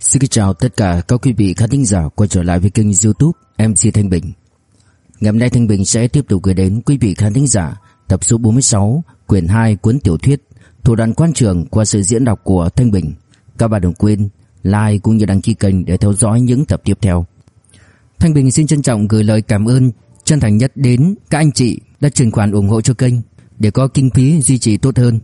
Xin chào tất cả các quý vị khán thính giả quay trở lại với kênh youtube MC Thanh Bình. Ngày hôm nay Thanh Bình sẽ tiếp tục gửi đến quý vị khán thính giả tập số 46 quyển 2 cuốn tiểu thuyết Thủ đoạn quan trường qua sự diễn đọc của Thanh Bình. Các bạn đừng quên like cũng như đăng ký kênh để theo dõi những tập tiếp theo. Thanh Bình xin trân trọng gửi lời cảm ơn chân thành nhất đến các anh chị đã chuyển khoản ủng hộ cho kênh để có kinh phí duy trì tốt hơn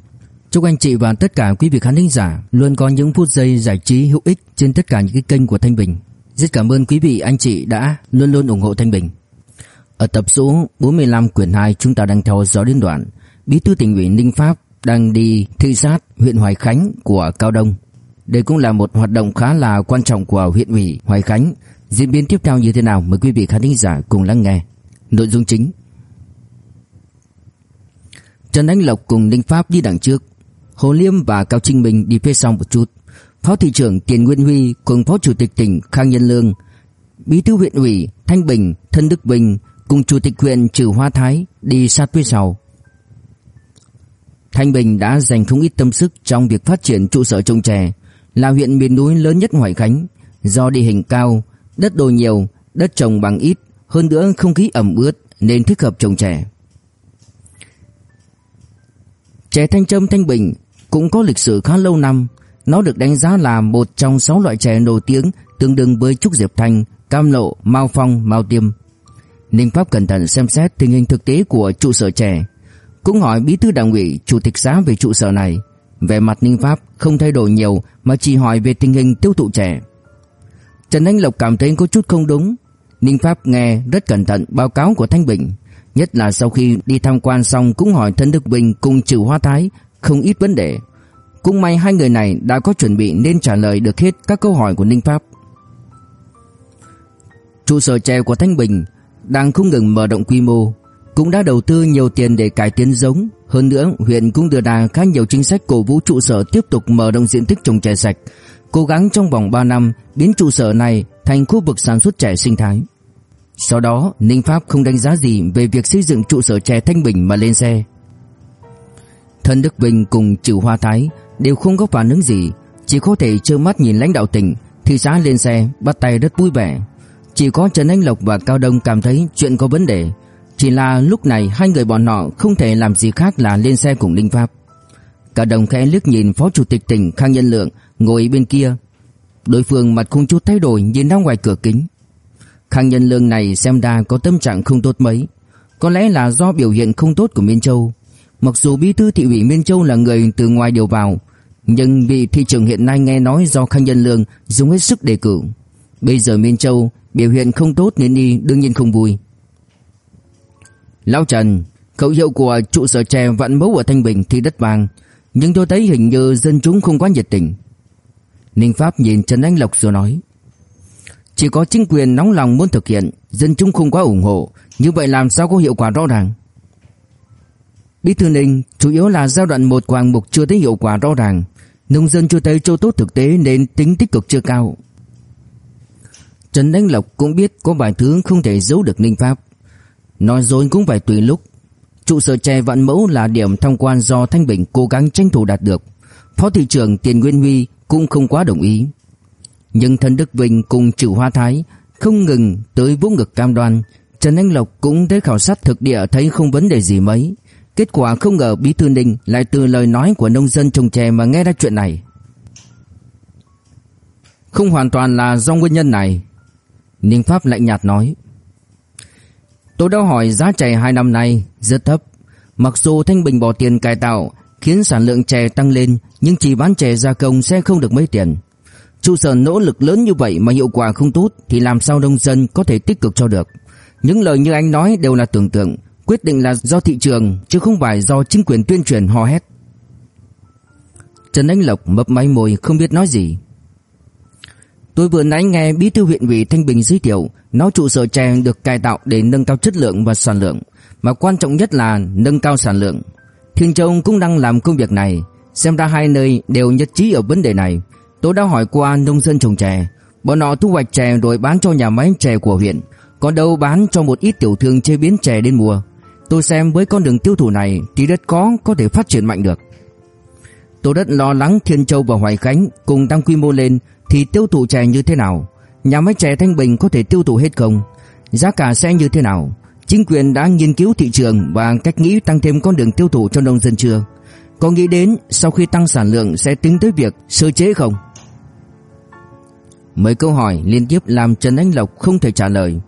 Chúc anh chị và tất cả quý vị khán thính giả luôn có những phút giây giải trí hữu ích trên tất cả những cái kênh của Thanh Bình. Rất cảm ơn quý vị, anh chị đã luôn luôn ủng hộ Thanh Bình. Ở tập số 45 quyển 2 chúng ta đang theo dõi đến đoạn, Bí thư tỉnh ủy Ninh Pháp đang đi thị sát huyện Hoài Khánh của Cao Đông. Đây cũng là một hoạt động khá là quan trọng của huyện ủy Hoài Khánh. Diễn biến tiếp theo như thế nào mời quý vị khán thính giả cùng lắng nghe. Nội dung chính Trần Anh Lộc cùng Ninh Pháp đi đằng trước Hồ Liêm và Cao Trinh Bình đi phía sau một chút. Phó thị trưởng Tiền Nguyên Huy cùng Phó Chủ tịch tỉnh Khang Nhân Lương, Bí thư huyện ủy Thanh Bình, Thân Đức Bình cùng Chủ tịch huyện Trừ Hoa Thái đi sát phía sau. Thanh Bình đã dành không ít tâm sức trong việc phát triển trụ sở trồng chè, là huyện miền núi lớn nhất Hoài Khánh, do địa hình cao, đất đồi nhiều, đất trồng bằng ít, hơn nữa không khí ẩm ướt nên thích hợp trồng chè. Chè Thanh Trâm Thanh Bình cũng có lịch sử khá lâu năm. Nó được đánh giá là một trong sáu loại chè nổi tiếng tương đương với Trúc Diệp Thanh, Cam Lộ, Mao Phong, Mao Tiêm. Ninh Pháp cẩn thận xem xét tình hình thực tế của trụ sở chè. Cũng hỏi bí thư đảng ủy, chủ tịch xã về trụ sở này. Về mặt Ninh Pháp không thay đổi nhiều mà chỉ hỏi về tình hình tiêu thụ chè. Trần Anh Lộc cảm thấy có chút không đúng. Ninh Pháp nghe rất cẩn thận báo cáo của Thanh Bình. Nhất là sau khi đi tham quan xong cũng hỏi thân Đức Bình cùng Trừ Hoa Thái không ít vấn đề. Cũng may hai người này đã có chuẩn bị nên trả lời được hết các câu hỏi của Ninh Pháp. Trụ sở chè của Thanh Bình đang không ngừng mở rộng quy mô, cũng đã đầu tư nhiều tiền để cải tiến giống. Hơn nữa, huyện cũng đưa ra khá nhiều chính sách cổ vũ trụ sở tiếp tục mở rộng diện tích trồng chè sạch, cố gắng trong vòng 3 năm biến trụ sở này thành khu vực sản xuất chè sinh thái. Sau đó, Ninh Pháp không đánh giá gì về việc xây dựng trụ sở trẻ Thanh Bình mà lên xe. Thân Đức Bình cùng Trừ Hoa Thái đều không có phản ứng gì, chỉ có thể trơ mắt nhìn lãnh đạo tỉnh, thị xã lên xe, bắt tay rất vui vẻ. Chỉ có Trần Anh Lộc và Cao Đông cảm thấy chuyện có vấn đề, chỉ là lúc này hai người bọn họ không thể làm gì khác là lên xe cùng ninh Pháp. Cao Đông khẽ liếc nhìn Phó Chủ tịch tỉnh Khang Nhân Lượng ngồi bên kia. Đối phương mặt không chút thay đổi nhìn ra ngoài cửa kính. Khang Nhân lương này xem ra có tâm trạng không tốt mấy, có lẽ là do biểu hiện không tốt của Miên Châu. Mặc dù bí thư thị ủy Miên Châu là người từ ngoài điều vào, nhưng vị thị trưởng hiện nay nghe nói do Khang Nhân Lương dùng hết sức đề cử. Bây giờ Miên Châu biểu hiện không tốt nên đi đương nhiên không vui. Lão Trần, khẩu hiệu của trụ sở trẻ vạn mẫu ở Thanh Bình thì đất vàng, nhưng tôi thấy hình như dân chúng không quá nhiệt tình. Ninh Pháp nhìn Trần Anh Lộc rồi nói. Chỉ có chính quyền nóng lòng muốn thực hiện, dân chúng không quá ủng hộ, như vậy làm sao có hiệu quả rõ ràng? Bí thư Ninh chủ yếu là giai đoạn một của hạng mục chưa thấy hiệu quả rõ ràng, nông dân chưa thấy chỗ tốt thực tế nên tính tích cực chưa cao. Trần Đánh Lộc cũng biết có vài thứ không thể giấu được Ninh Pháp. Nói dối cũng phải tùy lúc. Trụ sở trẻ vạn mẫu là điểm tham quan do Thanh Bình cố gắng tranh thủ đạt được. Phó thị trưởng Tiền Nguyên Huy cũng không quá đồng ý. Nhưng thân Đức Vinh cùng Trử Hoa Thái, không ngừng tới vỗ ngực cam đoan. Trần Anh Lộc cũng tới khảo sát thực địa thấy không vấn đề gì mấy. Kết quả không ngờ Bí Thư Ninh lại từ lời nói của nông dân trồng chè mà nghe ra chuyện này. Không hoàn toàn là do nguyên nhân này. Ninh Pháp lạnh nhạt nói. Tôi đã hỏi giá chè hai năm nay, rất thấp. Mặc dù Thanh Bình bỏ tiền cải tạo, khiến sản lượng chè tăng lên, nhưng chỉ bán chè gia công sẽ không được mấy tiền. Chu sở nỗ lực lớn như vậy mà hiệu quả không tốt thì làm sao nông dân có thể tích cực cho được. Những lời như anh nói đều là tưởng tượng, quyết định là do thị trường chứ không phải do chính quyền tuyên truyền hò hét. Trần Anh Lộc mấp máy môi không biết nói gì. Tôi vừa nãy nghe bí thư huyện ủy Thanh Bình giới thiệu, nói trụ sở chè được cải tạo để nâng cao chất lượng và sản lượng, mà quan trọng nhất là nâng cao sản lượng. Thiên Châu cũng đang làm công việc này, xem ra hai nơi đều nhất trí ở vấn đề này. Tôi đã hỏi qua nông dân trồng chè, bọn họ thu hoạch chè rồi bán cho nhà máy chè của huyện, còn đâu bán cho một ít tiểu thương chế biến chè đến mùa. Tôi xem với con đường tiêu thụ này thì đất có có thể phát triển mạnh được. Tôi rất lo lắng Thiên Châu và Hoài Khánh cùng tăng quy mô lên thì tiêu thụ chè như thế nào? Nhà máy chè Thanh Bình có thể tiêu thụ hết không? Giá cả sẽ như thế nào? Chính quyền đã nghiên cứu thị trường và cách nghĩ tăng thêm con đường tiêu thụ cho nông dân chưa? Có nghĩ đến sau khi tăng sản lượng sẽ tính tới việc sơ chế không? Mấy câu hỏi liên tiếp làm Trần Anh Lộc không thể trả lời.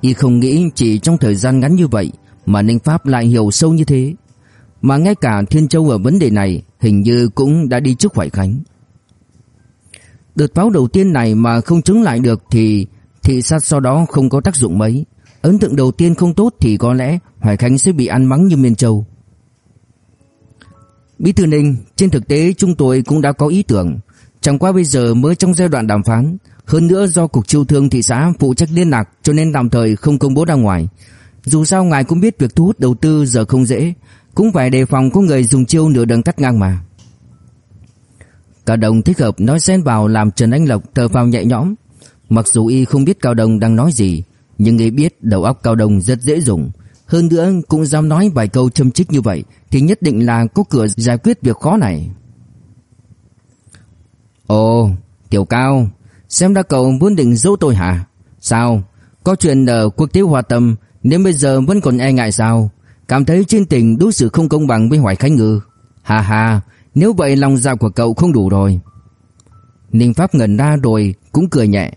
Y không nghĩ chỉ trong thời gian ngắn như vậy mà Ninh Pháp lại hiểu sâu như thế. Mà ngay cả Thiên Châu ở vấn đề này hình như cũng đã đi trước Hoài Khánh. Đợt pháo đầu tiên này mà không chống lại được thì thị sát sau đó không có tác dụng mấy. Ấn tượng đầu tiên không tốt thì có lẽ Hoài Khánh sẽ bị ăn mắng như Miên Châu. Bí thư Ninh, trên thực tế chúng tôi cũng đã có ý tưởng, chẳng qua bây giờ mới trong giai đoạn đàm phán, hơn nữa do cục chiêu thương thị xã phụ trách liên lạc cho nên tạm thời không công bố ra ngoài. Dù sao ngài cũng biết việc thu hút đầu tư giờ không dễ, cũng phải đề phòng có người dùng chiêu nửa đường cắt ngang mà. Cao Đồng thích hợp nói xen vào làm Trần Anh Lộc thở phào nhẹ nhõm. Mặc dù y không biết Cao Đồng đang nói gì, nhưng y biết đầu óc Cao Đồng rất dễ dùng. Hơn nữa cũng dám nói vài câu châm chích như vậy thì nhất định là có cửa giải quyết việc khó này. Ồ, Tiểu Cao, xem ra cậu muốn định giấu tôi hả? Sao? Có chuyện ở quốc tế hòa tâm nên bây giờ vẫn còn e ngại sao? Cảm thấy trên tình đối xử không công bằng với Hoài Khánh Ngư. Hà hà, nếu vậy lòng dạ của cậu không đủ rồi. Ninh Pháp ngẩn ra rồi cũng cười nhẹ.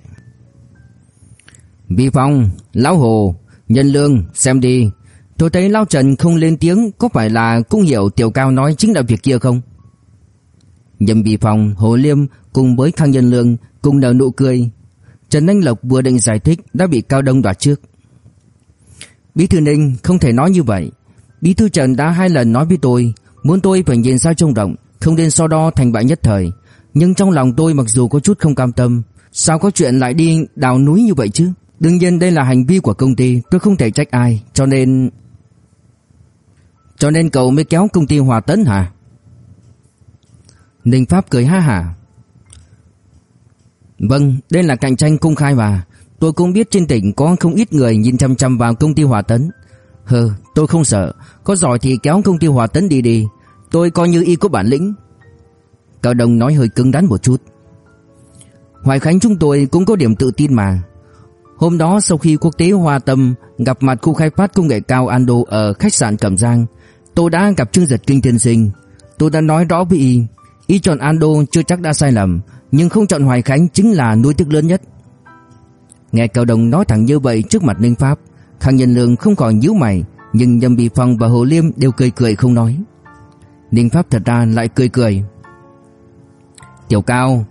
Vi Phong, Lão Hồ, Nhân Lương, xem đi. Tôi thấy Lão Trần không lên tiếng có phải là cũng hiểu Tiểu Cao nói chính là việc kia không? Nhâm Vi Phong, Hồ Liêm cùng với Khang Nhân Lương cùng nở nụ cười. Trần Anh Lộc vừa định giải thích đã bị Cao Đông đoạt trước. Bí thư Ninh không thể nói như vậy. Bí thư Trần đã hai lần nói với tôi, muốn tôi phải nhìn sao trông rộng, không nên so đo thành bại nhất thời. Nhưng trong lòng tôi mặc dù có chút không cam tâm, sao có chuyện lại đi đào núi như vậy chứ? Đương nhiên đây là hành vi của công ty, tôi không thể trách ai, cho nên... Cho nên cậu mới kéo công ty Hòa Tấn hả? Ninh Pháp cười ha hả. Vâng, đây là cạnh tranh công khai mà. Tôi cũng biết trên tỉnh có không ít người nhìn chăm chăm vào công ty Hòa Tấn. Hừ, tôi không sợ, có giỏi thì kéo công ty Hòa Tấn đi đi. Tôi coi như y có bản lĩnh. Cao Đông nói hơi cứng rắn một chút. Hoài Khánh chúng tôi cũng có điểm tự tin mà. Hôm đó sau khi quốc tế Hoa Tâm gặp mặt khu khai phát công nghệ cao Ando ở khách sạn Cẩm Giang, tôi đã gặp Trương Giật Kinh Thiên Sinh. Tôi đã nói rõ với y, y chọn Ando chưa chắc đã sai lầm, nhưng không chọn Hoài Khánh chính là nuôi tức lớn nhất. Nghe Cao Đồng nói thẳng như vậy trước mặt Ninh Pháp, Khang Nhân Lương không khỏi nhíu mày, nhưng Nhâm Bì Phong và Hồ Liêm đều cười cười không nói. Ninh Pháp thật ra lại cười cười. Tiểu Cao,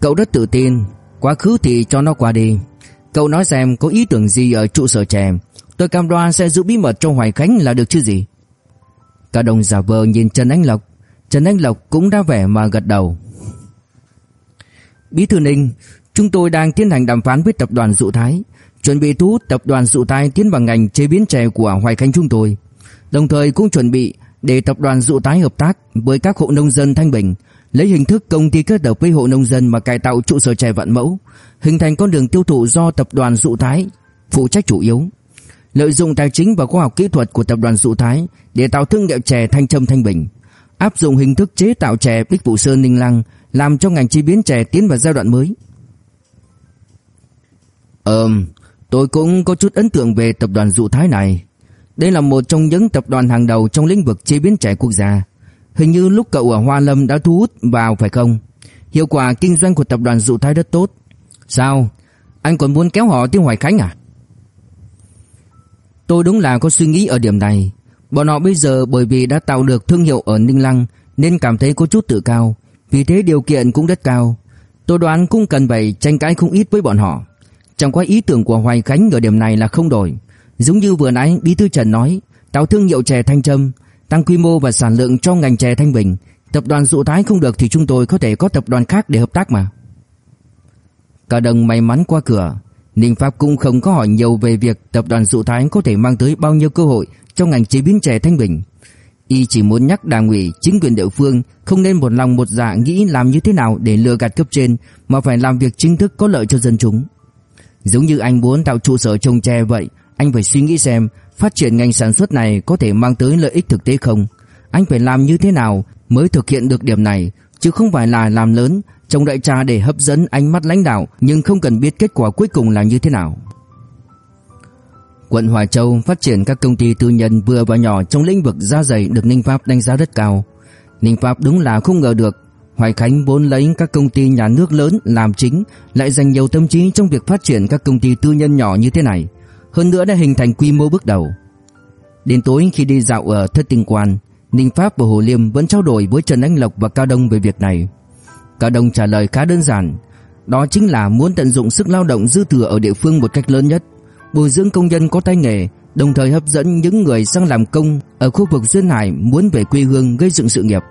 cậu rất tự tin, quá khứ thì cho nó qua đi. Cậu nói xem có ý tưởng gì ở trụ sở trẻ, tôi cam đoan sẽ giữ bí mật cho Hoài Khánh là được chứ gì. Cao Đồng giả vờ nhìn Trần Anh Lộc, Trần Anh Lộc cũng đã vẻ mà gật đầu. Bí thư Ninh, chúng tôi đang tiến hành đàm phán với tập đoàn Dụ Thái, chuẩn bị thu hút tập đoàn Dụ Thái tiến vào ngành chế biến chè của Hoài Khánh chúng tôi. Đồng thời cũng chuẩn bị để tập đoàn Dụ Thái hợp tác với các hộ nông dân Thanh Bình, lấy hình thức công ty kết hợp với hộ nông dân mà cải tạo trụ sở chè vận Mẫu, hình thành con đường tiêu thụ do tập đoàn Dụ Thái phụ trách chủ yếu. Lợi dụng tài chính và khoa học kỹ thuật của tập đoàn Dụ Thái để tạo thương hiệu chè Thanh Trâm Thanh Bình, áp dụng hình thức chế tạo chè Bích Vũ Sơn Ninh Lăng, làm cho ngành chế biến chè tiến vào giai đoạn mới. Ừm, tôi cũng có chút ấn tượng về tập đoàn Dụ Thái này. Đây là một trong những tập đoàn hàng đầu trong lĩnh vực chế biến chè quốc gia. Hình như lúc cậu ở Hoa Lâm đã thu hút vào phải không? Hiệu quả kinh doanh của tập đoàn Dụ Thái rất tốt. Sao? Anh còn muốn kéo họ tiêu Hoài Khánh à? Tôi đúng là có suy nghĩ ở điểm này. Bọn họ bây giờ bởi vì đã tạo được thương hiệu ở Ninh Lăng nên cảm thấy có chút tự cao. Vì thế điều kiện cũng rất cao. Tôi đoán cũng cần phải tranh cãi không ít với bọn họ. Chẳng qua ý tưởng của Hoài Khánh ở điểm này là không đổi. Giống như vừa nãy Bí thư Trần nói, tạo thương hiệu chè Thanh Trâm, tăng quy mô và sản lượng cho ngành chè Thanh Bình. Tập đoàn dụ thái không được thì chúng tôi có thể có tập đoàn khác để hợp tác mà. Cả đồng may mắn qua cửa, Ninh Pháp cũng không có hỏi nhiều về việc tập đoàn dụ thái có thể mang tới bao nhiêu cơ hội trong ngành chế biến chè Thanh Bình. Y chỉ muốn nhắc đảng ủy, chính quyền địa phương không nên một lòng một dạ nghĩ làm như thế nào để lừa gạt cấp trên mà phải làm việc chính thức có lợi cho dân chúng. Giống như anh muốn tạo trụ sở trồng tre vậy, anh phải suy nghĩ xem phát triển ngành sản xuất này có thể mang tới lợi ích thực tế không? Anh phải làm như thế nào mới thực hiện được điểm này, chứ không phải là làm lớn, trồng đại trà để hấp dẫn ánh mắt lãnh đạo nhưng không cần biết kết quả cuối cùng là như thế nào. Quận Hòa Châu phát triển các công ty tư nhân vừa và nhỏ trong lĩnh vực da giày được Ninh Pháp đánh giá rất cao. Ninh Pháp đúng là không ngờ được Hoài Khánh vốn lấy các công ty nhà nước lớn làm chính lại dành nhiều tâm trí trong việc phát triển các công ty tư nhân nhỏ như thế này. Hơn nữa đã hình thành quy mô bước đầu. Đến tối khi đi dạo ở Thất Tinh Quan, Ninh Pháp và Hồ Liêm vẫn trao đổi với Trần Anh Lộc và Cao Đông về việc này. Cao Đông trả lời khá đơn giản, đó chính là muốn tận dụng sức lao động dư thừa ở địa phương một cách lớn nhất, bồi dưỡng công nhân có tay nghề, đồng thời hấp dẫn những người sang làm công ở khu vực duyên hải muốn về quê hương gây dựng sự nghiệp.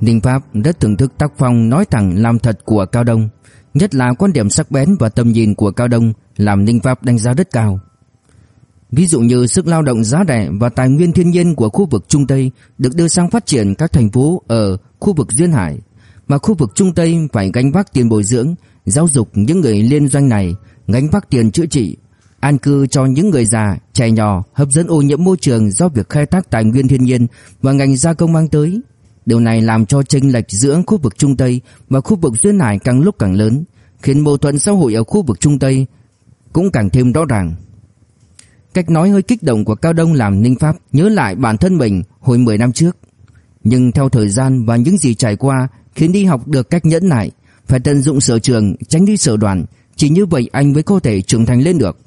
Ninh Pháp rất thưởng thức tác phong nói thẳng làm thật của Cao Đông, nhất là quan điểm sắc bén và tầm nhìn của Cao Đông làm Ninh Pháp đánh giá rất cao. Ví dụ như sức lao động giá rẻ và tài nguyên thiên nhiên của khu vực Trung Tây được đưa sang phát triển các thành phố ở khu vực duyên hải, mà khu vực Trung Tây phải gánh vác tiền bồi dưỡng, giáo dục những người liên doanh này, gánh vác tiền chữa trị, an cư cho những người già, trẻ nhỏ, hấp dẫn ô nhiễm môi trường do việc khai thác tài nguyên thiên nhiên và ngành gia công mang tới. Điều này làm cho chênh lệch giữa khu vực Trung Tây và khu vực duyên hải càng lúc càng lớn, khiến mâu thuẫn xã hội ở khu vực Trung Tây cũng càng thêm rõ ràng. Cách nói hơi kích động của Cao Đông làm Ninh Pháp nhớ lại bản thân mình hồi 10 năm trước. Nhưng theo thời gian và những gì trải qua khiến đi học được cách nhẫn nại, phải tận dụng sở trường, tránh đi sở đoàn, chỉ như vậy anh mới có thể trưởng thành lên được.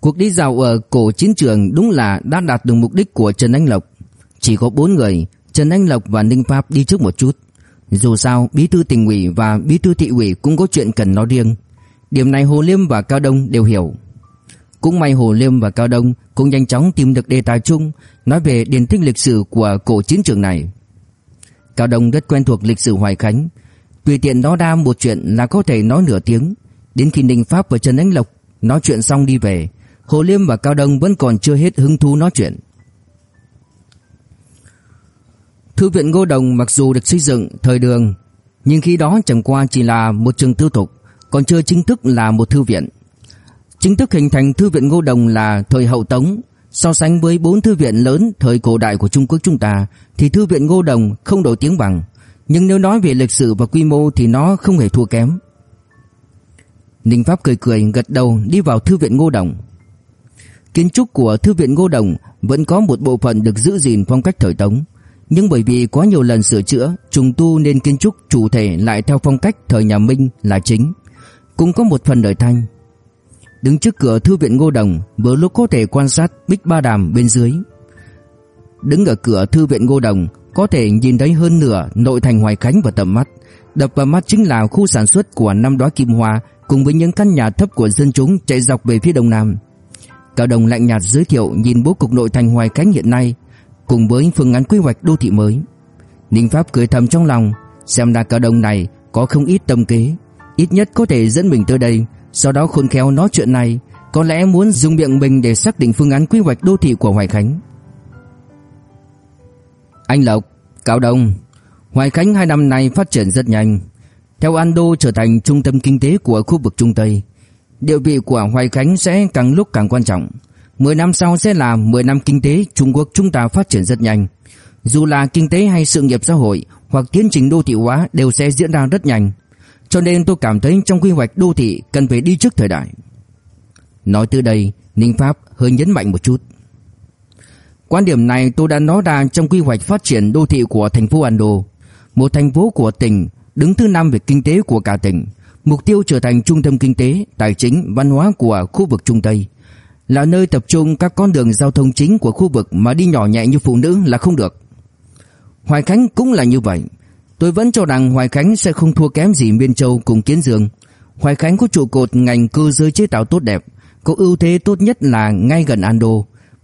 Cuộc đi dạo ở cổ chiến trường đúng là đã đạt được mục đích của Trần Anh Lộc. Chỉ có 4 người, Trần Anh Lộc và Ninh Pháp đi trước một chút. Dù sao, bí thư tỉnh ủy và bí thư thị ủy cũng có chuyện cần nói riêng. Điểm này Hồ Liêm và Cao Đông đều hiểu. Cũng may Hồ Liêm và Cao Đông cũng nhanh chóng tìm được đề tài chung nói về điển tích lịch sử của cổ chiến trường này. Cao Đông rất quen thuộc lịch sử Hoài Khánh, tùy tiện nó đa một chuyện là có thể nói nửa tiếng. Đến khi Ninh Pháp và Trần Ánh Lộc nói chuyện xong đi về, Hồ Liêm và Cao Đông vẫn còn chưa hết hứng thú nói chuyện. Thư viện Ngô Đồng mặc dù được xây dựng thời đường, nhưng khi đó chẳng qua chỉ là một trường tư thục, còn chưa chính thức là một thư viện. Chính thức hình thành Thư viện Ngô Đồng là thời hậu Tống. So sánh với bốn thư viện lớn thời cổ đại của Trung Quốc chúng ta thì Thư viện Ngô Đồng không nổi tiếng bằng. Nhưng nếu nói về lịch sử và quy mô thì nó không hề thua kém. Ninh Pháp cười cười gật đầu đi vào Thư viện Ngô Đồng. Kiến trúc của Thư viện Ngô Đồng vẫn có một bộ phận được giữ gìn phong cách thời Tống. Nhưng bởi vì quá nhiều lần sửa chữa, trùng tu nên kiến trúc chủ thể lại theo phong cách thời nhà Minh là chính. Cũng có một phần đời thanh. Đứng trước cửa thư viện Ngô Đồng, vừa lúc có thể quan sát Bích Ba Đàm bên dưới. Đứng ở cửa thư viện Ngô Đồng, có thể nhìn thấy hơn nửa nội thành Hoài Khánh và tầm mắt. Đập vào mắt chính là khu sản xuất của năm đóa kim hoa cùng với những căn nhà thấp của dân chúng chạy dọc về phía đông nam. Cao Đồng lạnh nhạt giới thiệu nhìn bố cục nội thành Hoài Khánh hiện nay cùng với phương án quy hoạch đô thị mới. Ninh Pháp cười thầm trong lòng, xem ra Cao Đồng này có không ít tâm kế, ít nhất có thể dẫn mình tới đây, sau đó khôn khéo nói chuyện này, có lẽ muốn dùng miệng mình để xác định phương án quy hoạch đô thị của Hoài Khánh. Anh Lộc, Cao Đông, Hoài Khánh hai năm nay phát triển rất nhanh. Theo Ando trở thành trung tâm kinh tế của khu vực Trung Tây, địa vị của Hoài Khánh sẽ càng lúc càng quan trọng. 10 năm sau sẽ là 10 năm kinh tế Trung Quốc chúng ta phát triển rất nhanh. Dù là kinh tế hay sự nghiệp xã hội hoặc tiến trình đô thị hóa đều sẽ diễn ra rất nhanh. Cho nên tôi cảm thấy trong quy hoạch đô thị cần phải đi trước thời đại. Nói từ đây, Ninh Pháp hơi nhấn mạnh một chút. Quan điểm này tôi đã nói ra trong quy hoạch phát triển đô thị của thành phố Ando, một thành phố của tỉnh đứng thứ năm về kinh tế của cả tỉnh, mục tiêu trở thành trung tâm kinh tế, tài chính, văn hóa của khu vực Trung Tây, là nơi tập trung các con đường giao thông chính của khu vực mà đi nhỏ nhẹ như phụ nữ là không được. Hoài Khánh cũng là như vậy. Tôi vẫn cho rằng Hoài Khánh sẽ không thua kém gì Miên Châu cùng Kiến Dương. Hoài Khánh có trụ cột ngành cơ giới chế tạo tốt đẹp, có ưu thế tốt nhất là ngay gần Ando.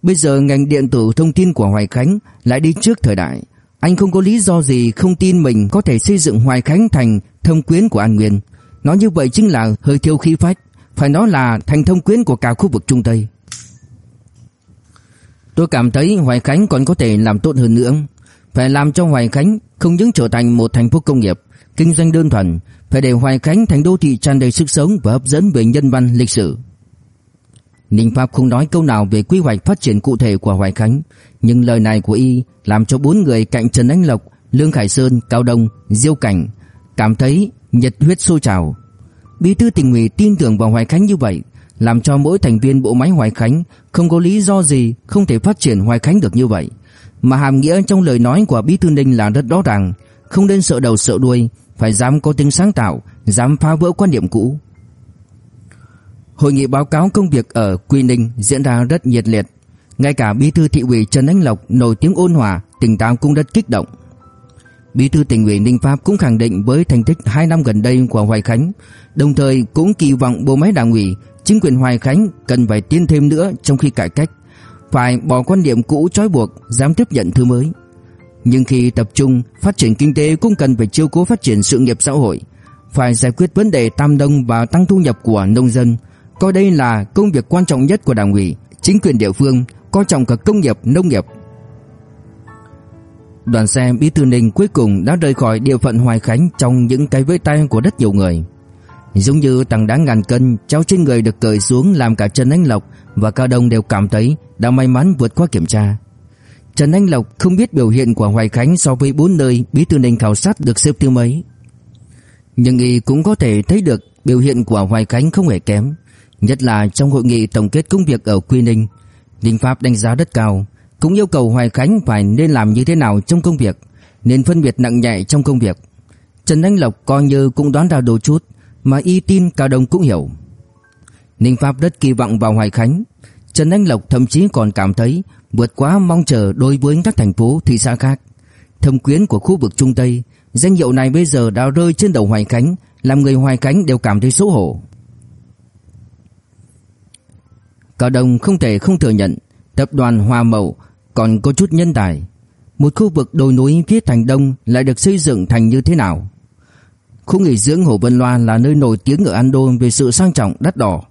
Bây giờ ngành điện tử thông tin của Hoài Khánh lại đi trước thời đại. Anh không có lý do gì không tin mình có thể xây dựng Hoài Khánh thành thông quyến của An Nguyên. Nói như vậy chính là hơi thiếu khí phách, phải nói là thành thông quyến của cả khu vực Trung Tây. Tôi cảm thấy Hoài Khánh còn có thể làm tốt hơn nữa. Phải làm cho Hoài Khánh không những trở thành một thành phố công nghiệp, kinh doanh đơn thuần, phải để Hoài Khánh thành đô thị tràn đầy sức sống và hấp dẫn về nhân văn lịch sử. Ninh Pháp không nói câu nào về quy hoạch phát triển cụ thể của Hoài Khánh, nhưng lời này của y làm cho bốn người cạnh Trần Anh Lộc, Lương Khải Sơn, Cao Đông, Diêu Cảnh cảm thấy nhiệt huyết sôi trào. Bí thư tỉnh ủy tin tưởng vào Hoài Khánh như vậy, làm cho mỗi thành viên bộ máy Hoài Khánh không có lý do gì không thể phát triển Hoài Khánh được như vậy. Mà hàm nghĩa trong lời nói của Bí thư Ninh là rất rõ ràng, không nên sợ đầu sợ đuôi, phải dám có tính sáng tạo, dám phá vỡ quan điểm cũ. Hội nghị báo cáo công việc ở Quy Ninh diễn ra rất nhiệt liệt. Ngay cả bí thư thị ủy Trần Anh Lộc nổi tiếng ôn hòa, tỉnh táo cũng rất kích động. Bí thư tỉnh ủy Ninh Pháp cũng khẳng định với thành tích 2 năm gần đây của Hoài Khánh, đồng thời cũng kỳ vọng bộ máy đảng ủy, chính quyền Hoài Khánh cần phải tiến thêm nữa trong khi cải cách, phải bỏ quan điểm cũ trói buộc, dám tiếp nhận thứ mới. Nhưng khi tập trung phát triển kinh tế cũng cần phải chiêu cố phát triển sự nghiệp xã hội, phải giải quyết vấn đề tam đông và tăng thu nhập của nông dân, coi đây là công việc quan trọng nhất của đảng ủy, chính quyền địa phương, coi trọng cả công nghiệp, nông nghiệp. Đoàn xe Bí thư Ninh cuối cùng đã rời khỏi địa phận Hoài Khánh trong những cái vẫy tay của rất nhiều người. Giống như tảng đá ngàn cân treo trên người được cởi xuống làm cả Trần Anh Lộc và Cao Đông đều cảm thấy đã may mắn vượt qua kiểm tra. Trần Anh Lộc không biết biểu hiện của Hoài Khánh so với bốn nơi Bí thư Ninh khảo sát được xếp thứ mấy. Nhưng y cũng có thể thấy được biểu hiện của Hoài Khánh không hề kém. Nhất là trong hội nghị tổng kết công việc ở Quy Ninh Ninh Pháp đánh giá rất cao, Cũng yêu cầu Hoài Khánh phải nên làm như thế nào trong công việc, Nên phân biệt nặng nhẹ trong công việc. Trần Anh Lộc coi như cũng đoán ra đồ chút, Mà y tin Cao Đông cũng hiểu. Ninh Pháp rất kỳ vọng vào Hoài Khánh. Trần Anh Lộc thậm chí còn cảm thấy Vượt quá mong chờ đối với các thành phố, thị xã khác. Thâm quyến của khu vực Trung Tây, Danh hiệu này bây giờ đã rơi trên đầu Hoài Khánh, Làm người Hoài Khánh đều cảm thấy xấu hổ. Cao Đông không thể không thừa nhận tập đoàn Hoa Mậu còn có chút nhân tài. Một khu vực đồi núi phía thành đông lại được xây dựng thành như thế nào? Khu nghỉ dưỡng Hồ Vân Loa là nơi nổi tiếng ở Ando về sự sang trọng đắt đỏ.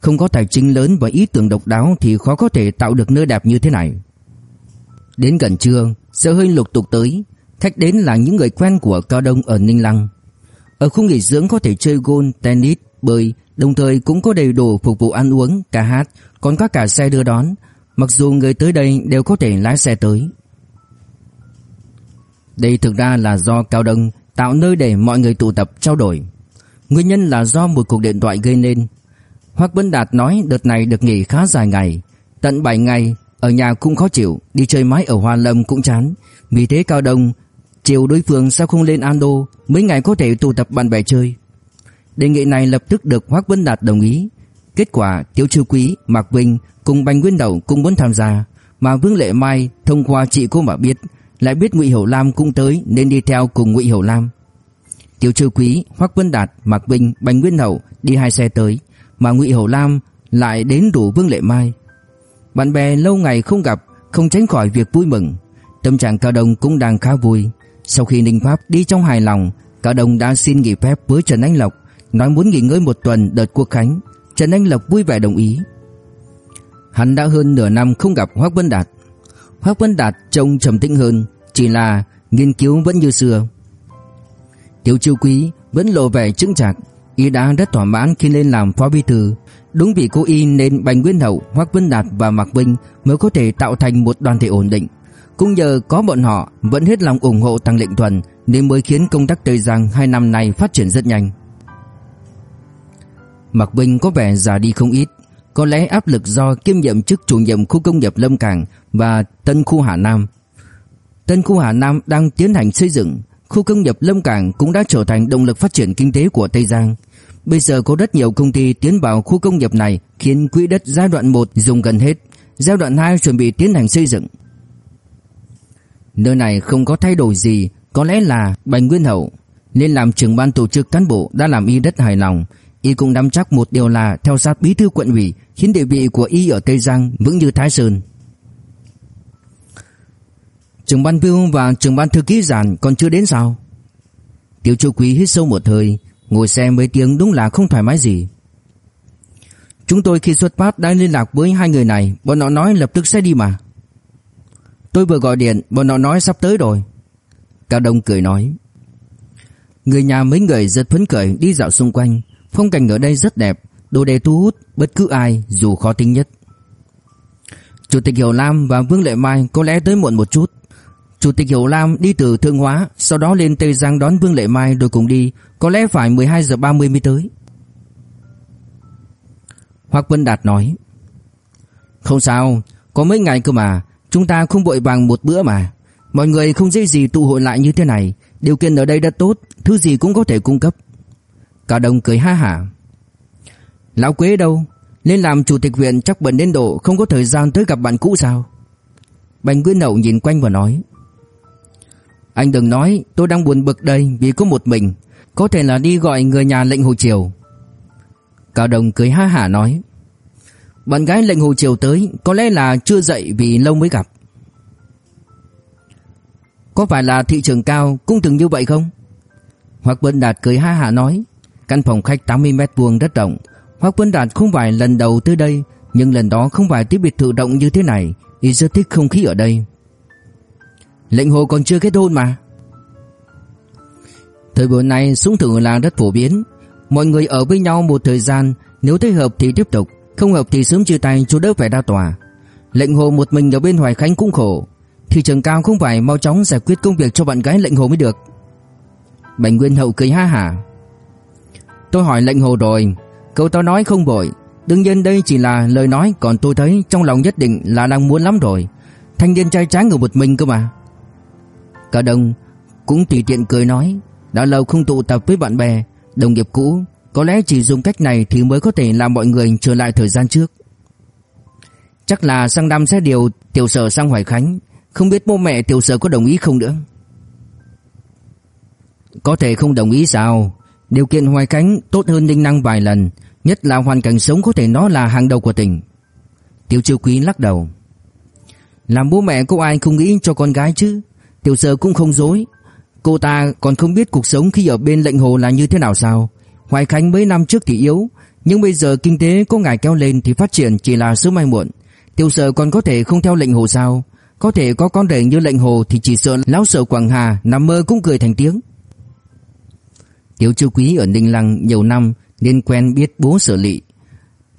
Không có tài chính lớn và ý tưởng độc đáo thì khó có thể tạo được nơi đẹp như thế này. Đến gần trưa, xe hơi lục tục tới. Khách đến là những người quen của Cao Đông ở Ninh Lăng. Ở khu nghỉ dưỡng có thể chơi golf, tennis, bơi, đồng thời cũng có đầy đủ phục vụ ăn uống, ca hát, còn có cả xe đưa đón, mặc dù người tới đây đều có thể lái xe tới. Đây thực ra là do Cao Đông tạo nơi để mọi người tụ tập trao đổi. Nguyên nhân là do một cuộc điện thoại gây nên. Hoắc Vân Đạt nói đợt này được nghỉ khá dài ngày, tận 7 ngày, ở nhà cũng khó chịu, đi chơi mái ở Hoa Lâm cũng chán. Vì thế Cao Đông chiều đối phương sao không lên Ando, mấy ngày có thể tụ tập bạn bè chơi. Đề nghị này lập tức được Hoắc Vân Đạt đồng ý. Kết quả Tiếu Trư Quý, Mạc Vinh cùng Bành Nguyên Đầu cũng muốn tham gia, mà Vương Lệ Mai thông qua chị cô mà biết, lại biết Ngụy Hiểu Lam cũng tới nên đi theo cùng Ngụy Hiểu Lam. Tiếu Trư Quý, Hoắc Vân Đạt, Mạc Vinh, Bành Nguyên đầu đi hai xe tới, mà Ngụy Hiểu Lam lại đến đủ Vương Lệ Mai. Bạn bè lâu ngày không gặp, không tránh khỏi việc vui mừng. Tâm trạng Cao Đông cũng đang khá vui. Sau khi Ninh Pháp đi trong hài lòng, Cao Đông đã xin nghỉ phép với Trần Anh Lộc, nói muốn nghỉ ngơi một tuần đợt quốc khánh. Trần Anh Lộc vui vẻ đồng ý. Hắn đã hơn nửa năm không gặp Hoắc Vân Đạt. Hoắc Vân Đạt trông trầm tĩnh hơn, chỉ là nghiên cứu vẫn như xưa. Tiểu Chiêu Quý vẫn lộ vẻ chững chạc, y đã rất thỏa mãn khi lên làm phó bí thư. Đúng vì cô y nên Bành Nguyên Hậu, Hoắc Vân Đạt và Mạc Vinh mới có thể tạo thành một đoàn thể ổn định. Cũng nhờ có bọn họ vẫn hết lòng ủng hộ Tăng Lệnh Thuần nên mới khiến công tác Tây Giang hai năm này phát triển rất nhanh. Mạc Vinh có vẻ già đi không ít, có lẽ áp lực do kiêm nhiệm chức chủ nhiệm khu công nghiệp Lâm Cảng và Tân khu Hà Nam. Tân khu Hà Nam đang tiến hành xây dựng, khu công nghiệp Lâm Cảng cũng đã trở thành động lực phát triển kinh tế của Tây Giang. Bây giờ có rất nhiều công ty tiến vào khu công nghiệp này khiến quỹ đất giai đoạn 1 dùng gần hết, giai đoạn 2 chuẩn bị tiến hành xây dựng. Nơi này không có thay đổi gì, có lẽ là Bành Nguyên Hậu nên làm trưởng ban tổ chức cán bộ đã làm y rất hài lòng, Y cũng nắm chắc một điều là theo sát bí thư quận ủy khiến địa vị của Y ở Tây Giang vững như Thái Sơn. Trưởng ban viên và trưởng ban thư ký giản còn chưa đến sao? Tiểu Chu Quý hít sâu một hơi, ngồi xe mấy tiếng đúng là không thoải mái gì. Chúng tôi khi xuất phát đã liên lạc với hai người này, bọn họ nói lập tức sẽ đi mà. Tôi vừa gọi điện, bọn họ nói sắp tới rồi. Cao Đông cười nói. Người nhà mấy người rất phấn khởi đi dạo xung quanh, Phong cảnh ở đây rất đẹp, đủ để thu hút bất cứ ai dù khó tính nhất. Chủ tịch Hiểu Lam và Vương Lệ Mai có lẽ tới muộn một chút. Chủ tịch Hiểu Lam đi từ Thượng Hóa, sau đó lên Tây Giang đón Vương Lệ Mai rồi cùng đi, có lẽ phải 12 giờ 30 mới tới. Hoắc Vân Đạt nói: "Không sao, có mấy ngày cơ mà, chúng ta không vội vàng một bữa mà. Mọi người không dễ gì tụ hội lại như thế này, điều kiện ở đây đã tốt, thứ gì cũng có thể cung cấp." Cả đồng cười ha hả. "Lão Quế đâu? Lên làm chủ tịch huyện chắc bận đến độ không có thời gian tới gặp bạn cũ sao?" Bành Nguyễn Nậu nhìn quanh và nói: "Anh đừng nói, tôi đang buồn bực đây vì có một mình, có thể là đi gọi người nhà lệnh Hồ Triều." Cao Đồng cười ha hả nói Bạn gái lệnh hồ triều tới Có lẽ là chưa dậy vì lâu mới gặp Có phải là thị trường cao Cũng từng như vậy không Hoặc Bân Đạt cười ha hả nói Căn phòng khách 80 mét vuông rất rộng. Hoác Vân Đạt không phải lần đầu tới đây, Nhưng lần đó không phải tiếp biệt thự động như thế này. Y rất thích không khí ở đây. Lệnh hồ còn chưa kết hôn mà. Thời buổi này súng thử là rất phổ biến. Mọi người ở với nhau một thời gian, Nếu thấy hợp thì tiếp tục, Không hợp thì sớm chia tay cho đỡ phải ra tòa. Lệnh hồ một mình ở bên Hoài Khánh cũng khổ. Thị trường cao không phải mau chóng giải quyết công việc cho bạn gái lệnh hồ mới được. Bành Nguyên Hậu cười ha hả. Tôi hỏi lệnh hồ rồi. Cậu ta nói không vội. Đương nhiên đây chỉ là lời nói, Còn tôi thấy trong lòng nhất định là đang muốn lắm rồi. Thanh niên trai tráng ở một mình cơ mà. Cả đồng cũng tùy tiện cười nói, Đã lâu không tụ tập với bạn bè, Đồng nghiệp cũ, Có lẽ chỉ dùng cách này thì mới có thể làm mọi người trở lại thời gian trước. Chắc là sang năm sẽ điều tiểu sở sang Hoài Khánh. Không biết bố mẹ tiểu sở có đồng ý không nữa? Có thể không đồng ý sao? Điều kiện Hoài Khánh tốt hơn Ninh Năng vài lần, Nhất là hoàn cảnh sống có thể nó là hàng đầu của tỉnh. Tiểu Chiêu Quý lắc đầu. Làm bố mẹ có ai không nghĩ cho con gái chứ? Tiểu sở cũng không dối. Cô ta còn không biết cuộc sống khi ở bên lệnh hồ là như thế nào sao? Hoài Khánh mấy năm trước thì yếu, Nhưng bây giờ kinh tế có ngài kéo lên Thì phát triển chỉ là sớm mai muộn. Tiểu sở còn có thể không theo lệnh hồ sao? Có thể có con rể như lệnh hồ Thì chỉ sợ lão sở Quảng Hà Nằm mơ cũng cười thành tiếng. Tiêu Chiêu Quý ở Ninh Lăng nhiều năm Nên quen biết bố sở lị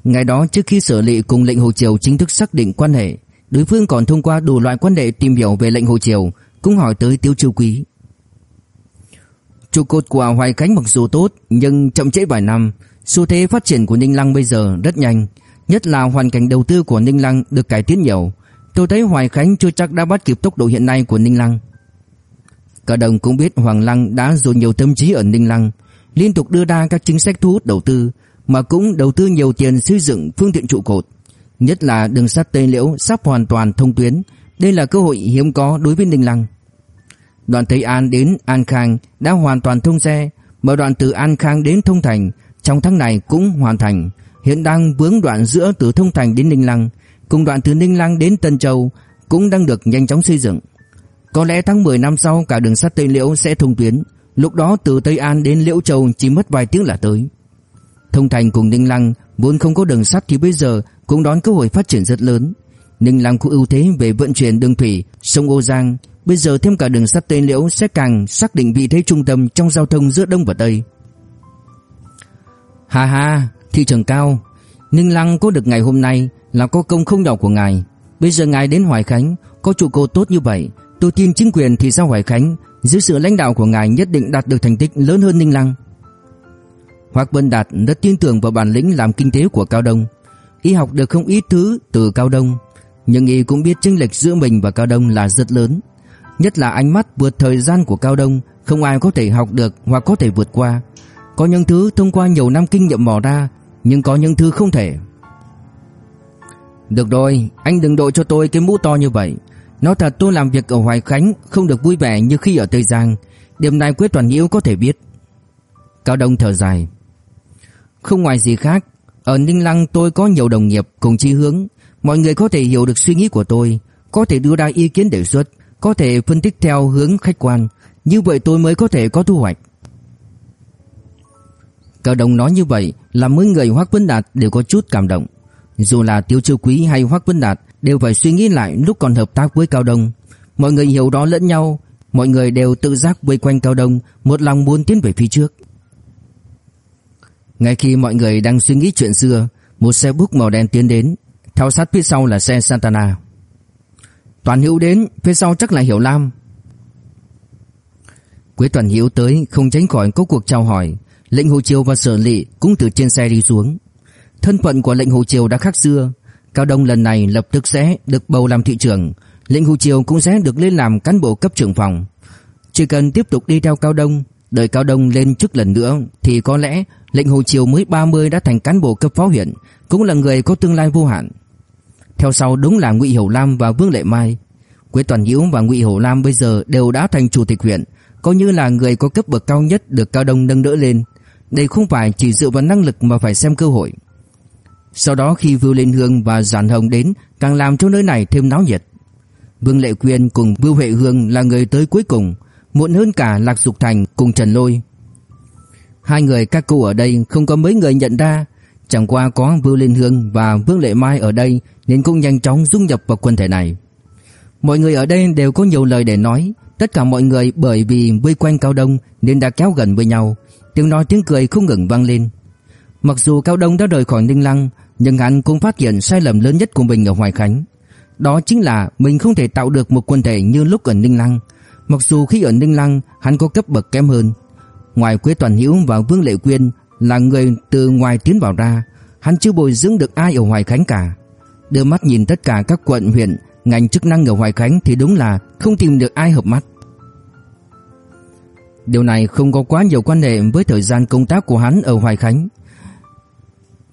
Ngày đó trước khi sở lị cùng lệnh hồ triều Chính thức xác định quan hệ Đối phương còn thông qua đủ loại quan hệ tìm hiểu về lệnh hồ triều Cũng hỏi tới Tiêu Chiêu Quý Trụ cột của Hoài Khánh mặc dù tốt nhưng chậm trễ vài năm, xu thế phát triển của Ninh Lăng bây giờ rất nhanh, nhất là hoàn cảnh đầu tư của Ninh Lăng được cải tiến nhiều. Tôi thấy Hoài Khánh chưa chắc đã bắt kịp tốc độ hiện nay của Ninh Lăng. Cả đồng cũng biết Hoàng Lăng đã dồn nhiều tâm trí ở Ninh Lăng, liên tục đưa ra các chính sách thu hút đầu tư, mà cũng đầu tư nhiều tiền xây dựng phương tiện trụ cột, nhất là đường sắt Tây Liễu sắp hoàn toàn thông tuyến, đây là cơ hội hiếm có đối với Ninh Lăng. Đoạn Tây An đến An Khang đã hoàn toàn thông xe, mở đoạn từ An Khang đến Thông Thành trong tháng này cũng hoàn thành, hiện đang vướng đoạn giữa từ Thông Thành đến Ninh Lăng, cùng đoạn từ Ninh Lăng đến Tân Châu cũng đang được nhanh chóng xây dựng. Có lẽ tháng 10 năm sau cả đường sắt Tây Liễu sẽ thông tuyến, lúc đó từ Tây An đến Liễu Châu chỉ mất vài tiếng là tới. Thông Thành cùng Ninh Lăng vốn không có đường sắt thì bây giờ cũng đón cơ hội phát triển rất lớn. Ninh Lăng có ưu thế về vận chuyển đường thủy, sông Ô Giang, Bây giờ thêm cả đường sắt Tây Liễu sẽ càng xác định vị thế trung tâm trong giao thông giữa Đông và Tây. Hà hà, thị trường cao. Ninh Lăng có được ngày hôm nay là có công không nhỏ của ngài. Bây giờ ngài đến Hoài Khánh có trụ cột tốt như vậy, tôi tin chính quyền thị xã Hoài Khánh dưới sự lãnh đạo của ngài nhất định đạt được thành tích lớn hơn Ninh Lăng. Hoắc Vân Đạt rất tin tưởng vào bản lĩnh làm kinh tế của Cao Đông. Y học được không ít thứ từ Cao Đông, nhưng y cũng biết chênh lệch giữa mình và Cao Đông là rất lớn. Nhất là ánh mắt vượt thời gian của Cao Đông Không ai có thể học được hoặc có thể vượt qua Có những thứ thông qua nhiều năm kinh nghiệm mò ra Nhưng có những thứ không thể Được rồi Anh đừng đội cho tôi cái mũ to như vậy nó thật tôi làm việc ở Hoài Khánh Không được vui vẻ như khi ở Tây Giang. Điểm này Quế Toàn Nhiễu có thể biết. Cao Đông thở dài. Không ngoài gì khác Ở Ninh Lăng tôi có nhiều đồng nghiệp cùng chi hướng. Mọi người có thể hiểu được suy nghĩ của tôi Có thể đưa ra ý kiến đề xuất có thể phân tích theo hướng khách quan, như vậy tôi mới có thể có thu hoạch. Cao Đông nói như vậy làm mấy người Hoắc Vân Đạt đều có chút cảm động. Dù là Tiêu Chiêu Quý hay Hoắc Vân Đạt đều phải suy nghĩ lại lúc còn hợp tác với Cao Đông. Mọi người hiểu đó lẫn nhau, mọi người đều tự giác vây quanh Cao Đông, một lòng muốn tiến về phía trước. Ngay khi mọi người đang suy nghĩ chuyện xưa Một xe búc màu đen tiến đến Theo sát phía sau là xe Santana. Toàn Hữu đến Phía sau chắc là Hiểu Lam. Quế Toàn Hữu tới không tránh khỏi có cuộc chào hỏi. Lệnh Hồ Triều và Sở Lệ cũng từ trên xe đi xuống. Thân phận của lệnh Hồ Triều đã khác xưa. Cao Đông lần này lập tức sẽ được bầu làm thị trưởng. Lệnh Hồ Triều cũng sẽ được lên làm cán bộ cấp trưởng phòng. Chỉ cần tiếp tục đi theo Cao Đông, Đợi Cao Đông lên chức lần nữa, Thì có lẽ lệnh Hồ Triều mới 30 đã thành cán bộ cấp phó huyện, Cũng là người có tương lai vô hạn. Theo sau đúng là Ngụy Hiểu Lam và Vương Lệ Mai. Quế Toàn Hữu và Ngụy Hiểu Lam bây giờ đều đã thành chủ tịch huyện, Coi như là người có cấp bậc cao nhất được Cao Đông nâng đỡ lên. Đây không phải chỉ dựa vào năng lực mà phải xem cơ hội. Sau đó khi Vưu Liên Hương và Giản Hồng đến, Càng làm cho nơi này thêm náo nhiệt. Vương Lệ Quyên cùng Vưu Huệ Hương là người tới cuối cùng, Muộn hơn cả Lạc Dục Thành cùng Trần Lôi. Hai người các cô ở đây không có mấy người nhận ra, Chẳng qua có Vưu Liên Hương và Vương Lệ Mai ở đây Nên cũng nhanh chóng dung nhập vào quần thể này. Mọi người ở đây đều có nhiều lời để nói, Tất cả mọi người bởi vì vây quanh Cao Đông Nên đã kéo gần với nhau, Tiếng nói tiếng cười không ngừng vang lên. Mặc dù Cao Đông đã rời khỏi Ninh Lăng nhưng hắn cũng phát hiện sai lầm lớn nhất của mình ở Hoài Khánh. Đó chính là mình không thể tạo được một quân thể như lúc ở Ninh Lăng. Mặc dù khi ở Ninh Lăng, hắn có cấp bậc kém hơn. Ngoài Quế Toàn Hiếu và Vương Lệ Quyên là người từ ngoài tiến vào ra, Hắn chưa bồi dưỡng được ai ở Hoài Khánh cả. Đưa mắt nhìn tất cả các quận, huyện, Ngành chức năng ở Hoài Khánh thì đúng là không tìm được ai hợp mắt. Điều này không có quá nhiều quan hệ với thời gian công tác của hắn ở Hoài Khánh.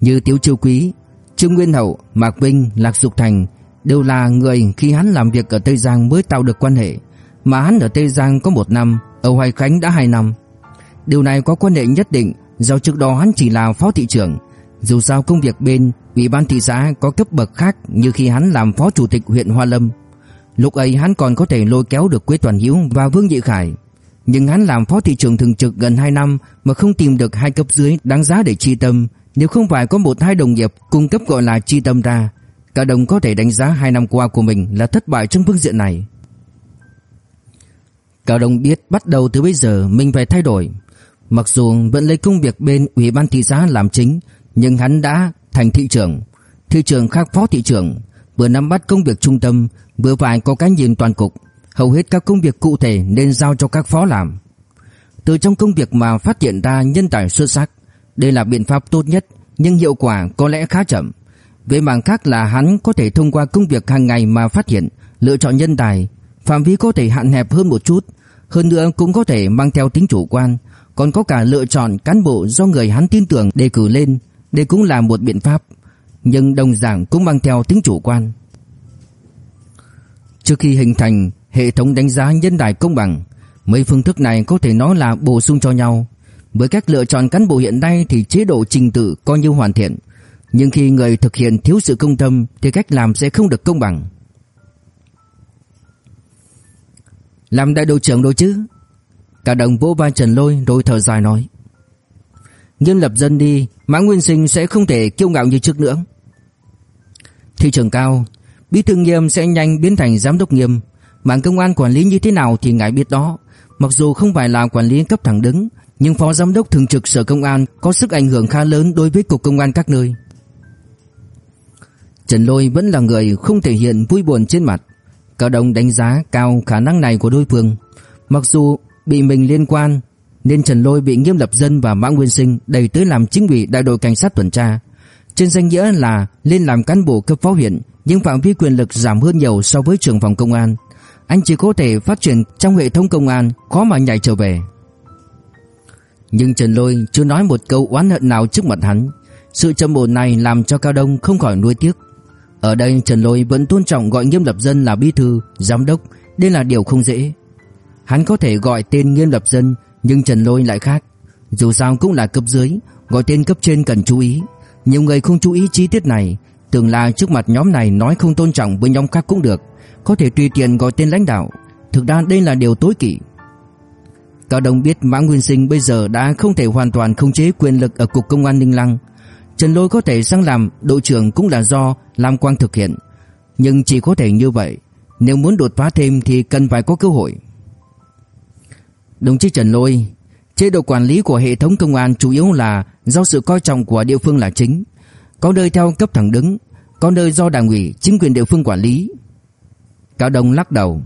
Như Tiếu Chiêu Quý, Trương Nguyên Hậu, Mạc Vinh, Lạc Dục Thành Đều là người khi hắn làm việc ở Tây Giang mới tạo được quan hệ Mà hắn ở Tây Giang có một năm, ở Hoài Khánh đã hai năm Điều này có quan hệ nhất định do trước đó hắn chỉ là phó thị trưởng. Dù sao công việc bên ủy ban thị xã có cấp bậc khác như khi hắn làm phó chủ tịch huyện Hoa Lâm. Lúc ấy hắn còn có thể lôi kéo được Quế Toàn Hiếu và Vương Dị Khải. Nhưng hắn làm phó thị trưởng thường trực gần 2 năm mà không tìm được hai cấp dưới đáng giá để chi tâm. Nếu không phải có một hai đồng nghiệp cung cấp gọi là chi tâm ra, cả đồng có thể đánh giá hai năm qua của mình là thất bại trong phương diện này. Cao Đông biết bắt đầu từ bây giờ mình phải thay đổi. Mặc dù vẫn lấy công việc bên ủy ban thị xã làm chính, nhưng hắn đã thành thị trưởng. Thị trưởng khác phó thị trưởng, vừa nắm bắt công việc trung tâm, vừa phải có cái nhìn toàn cục. Hầu hết các công việc cụ thể nên giao cho các phó làm. Từ trong công việc mà phát hiện ra nhân tài xuất sắc, đây là biện pháp tốt nhất, nhưng hiệu quả có lẽ khá chậm. Về mảng khác là hắn có thể thông qua công việc hàng ngày mà phát hiện, lựa chọn nhân tài, phạm vi có thể hạn hẹp hơn một chút, hơn nữa cũng có thể mang theo tính chủ quan, còn có cả lựa chọn cán bộ do người hắn tin tưởng đề cử lên, đây cũng là một biện pháp, nhưng đồng dạng cũng mang theo tính chủ quan. Trước khi hình thành hệ thống đánh giá nhân tài công bằng, mấy phương thức này có thể nói là bổ sung cho nhau. Với cách lựa chọn cán bộ hiện nay thì chế độ trình tự coi như hoàn thiện, nhưng khi người thực hiện thiếu sự công tâm thì cách làm sẽ không được công bằng. Làm đại đội trưởng đâu chứ? Cả đồng vô vai Trần Lôi rồi thở dài nói. Nhân lập dân đi Mã Nguyên Sinh sẽ không thể kiêu ngạo như trước nữa. Thị trường cao Bí thư nghiêm sẽ nhanh biến thành giám đốc nghiêm. Mạng công an quản lý như thế nào thì ngài biết đó. Mặc dù không phải là quản lý cấp thẳng đứng nhưng phó giám đốc thường trực sở công an Có sức ảnh hưởng khá lớn đối với cục công an các nơi Trần Lôi vẫn là người không thể hiện vui buồn trên mặt Cao Đông đánh giá cao khả năng này của đối phương. Mặc dù bị mình liên quan nên Trần Lôi bị Nghiêm Lập Dân và Mã Nguyên Sinh đẩy tới làm chính ủy đại đội cảnh sát tuần tra. Trên danh nghĩa là lên làm cán bộ cấp phó huyện, nhưng phạm vi quyền lực giảm hơn nhiều so với trưởng phòng công an. Anh chỉ có thể phát triển trong hệ thống công an, khó mà nhảy trở về. Nhưng Trần Lôi chưa nói một câu oán hận nào trước mặt hắn. Sự trầm ổn này làm cho Cao Đông không khỏi nuối tiếc. Ở đây Trần Lôi vẫn tôn trọng gọi Nghiêm Lập Dân là bí thư, giám đốc, đây là điều không dễ. Hắn có thể gọi tên Nghiêm Lập Dân, nhưng Trần Lôi lại khác. Dù sao cũng là cấp dưới, gọi tên cấp trên cần chú ý. Nhiều người không chú ý chi tiết này, tưởng là trước mặt nhóm này nói không tôn trọng với nhóm khác cũng được, có thể tùy tiện gọi tên lãnh đạo. Thực ra đây là điều tối kỵ. Cao Đông biết Mã Nguyên Sinh bây giờ đã không thể hoàn toàn khống chế quyền lực ở cục công an Ninh Lăng, Trần Lôi có thể sang làm đội trưởng cũng là do Lam Quang thực hiện, nhưng chỉ có thể như vậy, nếu muốn đột phá thêm thì cần phải có cơ hội. Đồng chí Trần Lôi, Chế độ quản lý của hệ thống công an chủ yếu là do sự coi trọng của địa phương là chính. Có nơi theo cấp thẳng đứng, có nơi do đảng ủy, chính quyền địa phương quản lý. Cao Đông lắc đầu.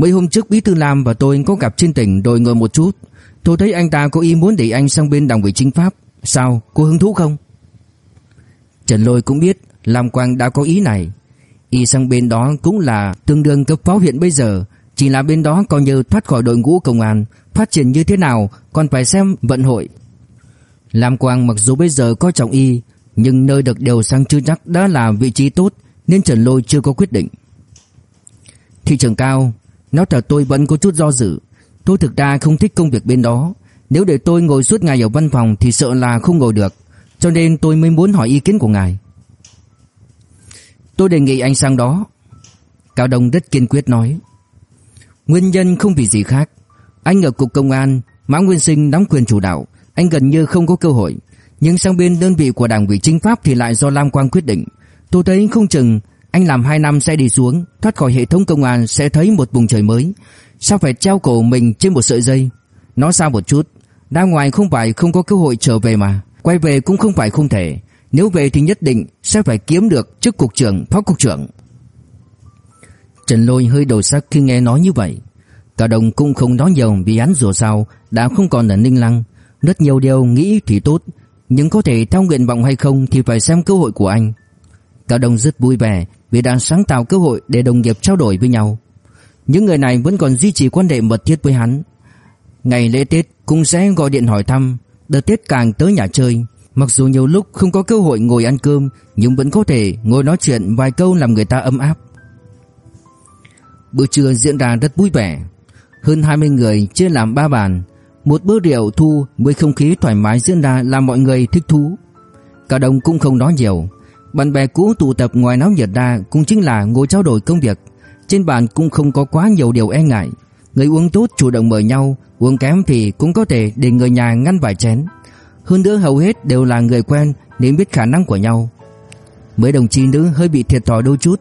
Mấy hôm trước Bí thư Lam và tôi có gặp trên tỉnh rồi ngồi một chút. Tôi thấy anh ta có ý muốn để anh sang bên đảng ủy chính pháp. Sao, cô hứng thú không? Trần Lôi cũng biết Lam Quang đã có ý này. Y sang bên đó cũng là tương đương cấp phó huyện bây giờ. Chỉ là bên đó coi như thoát khỏi đội ngũ công an. Phát triển như thế nào còn phải xem vận hội. Lam Quang mặc dù bây giờ có trọng Y nhưng nơi được điều sang chưa chắc đã là vị trí tốt nên Trần Lôi chưa có quyết định. Thị trường cao, nói thật tôi vẫn có chút do dự. Tôi thực ra không thích công việc bên đó. Nếu để tôi ngồi suốt ngày ở văn phòng thì sợ là không ngồi được. Cho nên tôi mới muốn hỏi ý kiến của ngài. Tôi đề nghị anh sang đó. Cao Đông rất kiên quyết nói. Nguyên nhân không vì gì khác. Anh ở cục công an, Mã Nguyên Sinh nắm quyền chủ đạo, anh gần như không có cơ hội. Nhưng sang bên đơn vị của đảng ủy chính pháp thì lại do Lam Quang quyết định. Tôi thấy không chừng anh làm 2 năm sẽ đi xuống, thoát khỏi hệ thống công an sẽ thấy một vùng trời mới. Sao phải treo cổ mình trên một sợi dây? nó xa một chút, ra ngoài không phải không có cơ hội trở về mà, quay về cũng không phải không thể. Nếu về thì nhất định sẽ phải kiếm được chức cục trưởng, phó cục trưởng. Trần Lôi hơi đầu sắc khi nghe nói như vậy. Cả đồng cũng không nói nhiều vì án rùa sao đã không còn ở Ninh Lăng. Rất nhiều điều nghĩ thì tốt, nhưng có thể theo nguyện vọng hay không thì phải xem cơ hội của anh. Cả đồng rất vui vẻ vì đã sáng tạo cơ hội để đồng nghiệp trao đổi với nhau. Những người này vẫn còn duy trì quan hệ mật thiết với hắn. Ngày lễ Tết cũng sẽ gọi điện hỏi thăm, đợt Tết càng tới nhà chơi. Mặc dù nhiều lúc không có cơ hội ngồi ăn cơm nhưng vẫn có thể ngồi nói chuyện vài câu làm người ta ấm áp. Bữa trưa diễn ra rất vui vẻ. Hơn 20 người chia làm ba bàn. Một bữa rượu thu với không khí thoải mái diễn ra làm mọi người thích thú. Cả đồng cũng không nói nhiều. Bạn bè cũ tụ tập ngoài náo nhiệt ra cũng chính là ngồi trao đổi công việc. Trên bàn cũng không có quá nhiều điều e ngại. Người uống tốt chủ động mời nhau, uống kém thì cũng có thể để người nhà ngăn vài chén. Hơn nữa hầu hết đều là người quen nên biết khả năng của nhau. Mấy đồng chí nữ hơi bị thiệt thòi đôi chút.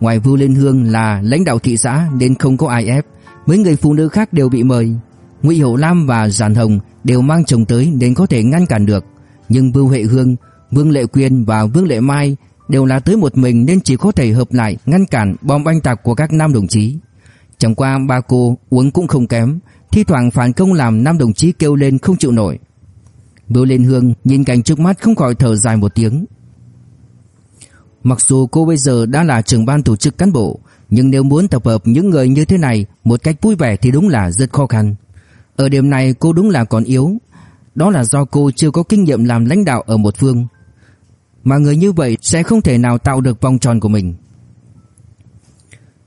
Ngoài Vưu Liên Hương là lãnh đạo thị xã nên không có ai ép. Mấy người phụ nữ khác đều bị mời. Ngụy Hậu Lam và Giản Hồng đều mang chồng tới nên có thể ngăn cản được. Nhưng Vưu Huệ Hương, Vương Lệ Quyên và Vương Lệ Mai đều là tới một mình nên chỉ có thể hợp lại ngăn cản bom banh tạc của các nam đồng chí. Chẳng qua ba cô uống cũng không kém, thi thoảng phản công làm nam đồng chí kêu lên không chịu nổi. Bưu Liên Hương nhìn cảnh trước mắt không khỏi thở dài một tiếng. Mặc dù cô bây giờ đã là trưởng ban tổ chức cán bộ, nhưng nếu muốn tập hợp những người như thế này một cách vui vẻ thì đúng là rất khó khăn. Ở điểm này cô đúng là còn yếu. Đó là do cô chưa có kinh nghiệm làm lãnh đạo ở một phương. Mà người như vậy sẽ không thể nào tạo được vòng tròn của mình.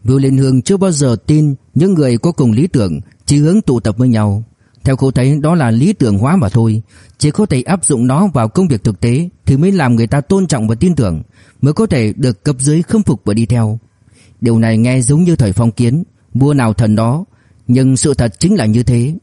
Vưu Liên Hương chưa bao giờ tin những người có cùng lý tưởng chỉ hướng tụ tập với nhau. Theo cô thấy đó là lý tưởng hóa mà thôi, Chỉ có thể áp dụng nó vào công việc thực tế Thì mới làm người ta tôn trọng và tin tưởng, Mới có thể được cấp dưới khâm phục và đi theo Điều này nghe giống như thời phong kiến, Vua nào thần đó, Nhưng sự thật chính là như thế